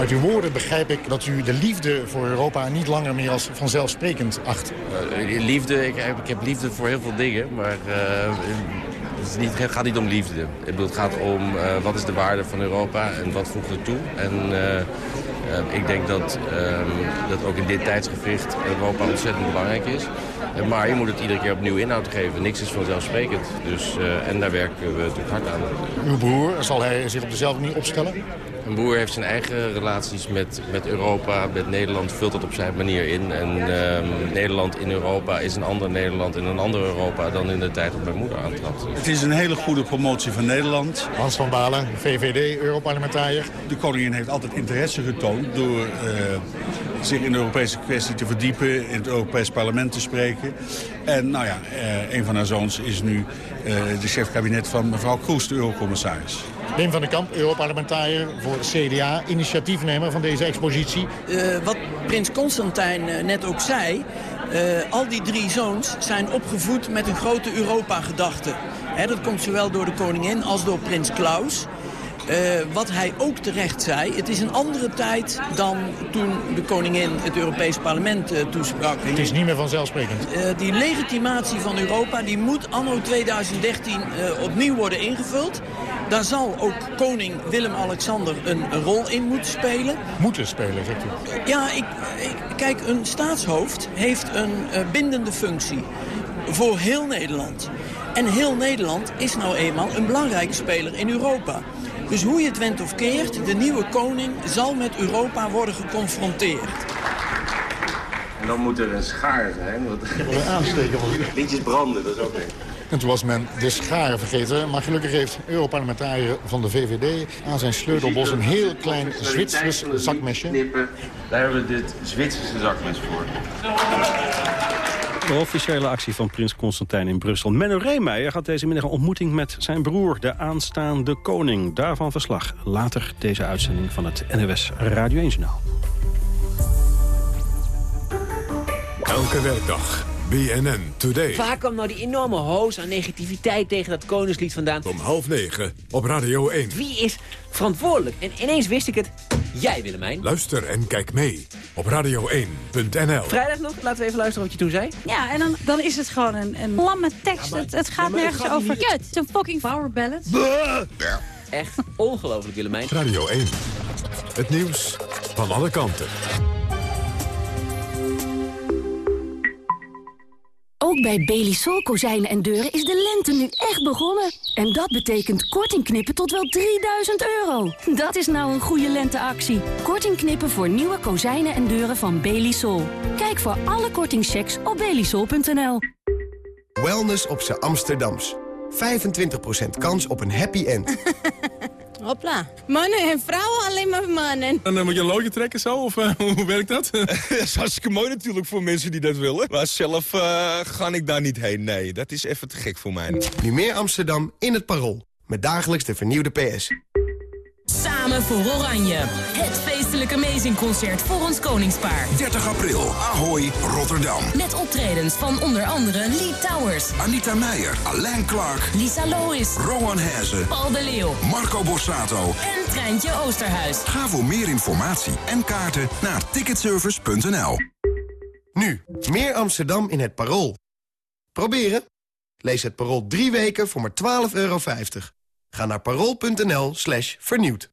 Uit uw woorden begrijp ik dat u de liefde voor Europa niet langer meer als vanzelfsprekend acht. Uh, liefde, ik heb, ik heb, liefde voor heel veel dingen, maar uh, het, niet, het, gaat niet om liefde. Ik bedoel, het gaat om uh, wat is de waarde van Europa en wat voegt het toe. En ik denk dat, dat ook in dit tijdsgewicht Europa ontzettend belangrijk is. Maar je moet het iedere keer opnieuw inhoud geven. Niks is vanzelfsprekend. Dus, en daar werken we natuurlijk hard aan. Uw broer, zal hij zich op dezelfde manier opstellen? Een boer heeft zijn eigen relaties met, met Europa, met Nederland, vult dat op zijn manier in. En uh, Nederland in Europa is een ander Nederland in een ander Europa dan in de tijd dat mijn moeder aantrad. Het is een hele goede promotie van Nederland. Hans van Balen, VVD, Europarlementariër. De koningin heeft altijd interesse getoond door uh, zich in de Europese kwestie te verdiepen, in het Europees parlement te spreken. En nou ja, uh, een van haar zoons is nu uh, de chef-kabinet van mevrouw Kroes, de eurocommissaris. Wim van den Kamp, Europarlementariër voor CDA, initiatiefnemer van deze expositie. Uh, wat prins Constantijn uh, net ook zei, uh, al die drie zoons zijn opgevoed met een grote Europa-gedachte. Dat komt zowel door de koningin als door prins Klaus. Uh, wat hij ook terecht zei, het is een andere tijd dan toen de koningin het Europees parlement uh, toesprak. Het is niet meer vanzelfsprekend. Uh, die legitimatie van Europa die moet anno 2013 opnieuw worden ingevuld. Daar zal ook koning Willem-Alexander een, een, rol in moeten spelen. Moeten spelen, zegt u? Ja, ik, ik, kijk, een staatshoofd heeft een bindende functie voor heel Nederland. En heel Nederland is nou eenmaal een belangrijke speler in Europa. Dus hoe je het went of keert, de nieuwe koning zal met Europa worden geconfronteerd. En dan moet er een schaar zijn. Want... Een aansteken. Liedjes branden, dat is ook niet. En toen was men de schaar vergeten. Maar gelukkig heeft Europarlementariër van de VVD aan zijn sleutelbos een heel klein Zwitsers zakmesje. Daar hebben we dit Zwitserse zakmes voor. De officiële actie van prins Constantijn in Brussel. Menno Reemeijer gaat deze middag een ontmoeting met zijn broer, de aanstaande koning. Daarvan verslag later deze uitzending van het NOS Radio 1 Journaal. Elke werkdag. BNN Today. Waar kwam nou die enorme hoos aan negativiteit tegen dat koningslied vandaan? Om half negen op Radio 1. Wie is verantwoordelijk? En ineens wist ik het. Jij, Willemijn. Luister en kijk mee op radio1.nl. Vrijdag nog, laten we even luisteren wat je toen zei. Ja, en dan, dan is het gewoon een, een lamme tekst. het, het gaat nergens over kut. Het is een fucking power ballad. Echt ongelooflijk, Willemijn. Radio 1. Het nieuws van alle kanten. Ook bij Belisol kozijnen en deuren is de lente nu echt begonnen. En dat betekent korting knippen tot wel 3000 euro. Dat is nou een goede lenteactie. Korting knippen voor nieuwe kozijnen en deuren van Belisol. Kijk voor alle kortingchecks op belisol.nl. Wellness op z'n Amsterdams. 25% kans op een happy end. Hopla. Mannen en vrouwen, alleen maar mannen. En dan moet je een loodje trekken zo, of uh, hoe werkt dat? dat is hartstikke mooi natuurlijk voor mensen die dat willen. Maar zelf uh, ga ik daar niet heen, nee. Dat is even te gek voor mij. Nu meer Amsterdam in het Parool. Met dagelijks de vernieuwde PS. Samen voor Oranje. Het feestelijke Amazing-concert voor ons koningspaar. 30 april, Ahoy, Rotterdam. Met optredens van onder andere Lee Towers, Anita Meijer, Alain Clark, Lisa Lois, Rowan Hezen, Paul de Leeuw, Marco Borsato en Treintje Oosterhuis. Ga voor meer informatie en kaarten naar ticketservice.nl. Nu, meer Amsterdam in het Parool. Proberen? Lees het Parool drie weken voor maar 12,50 euro. Ga naar parool.nl slash vernieuwd.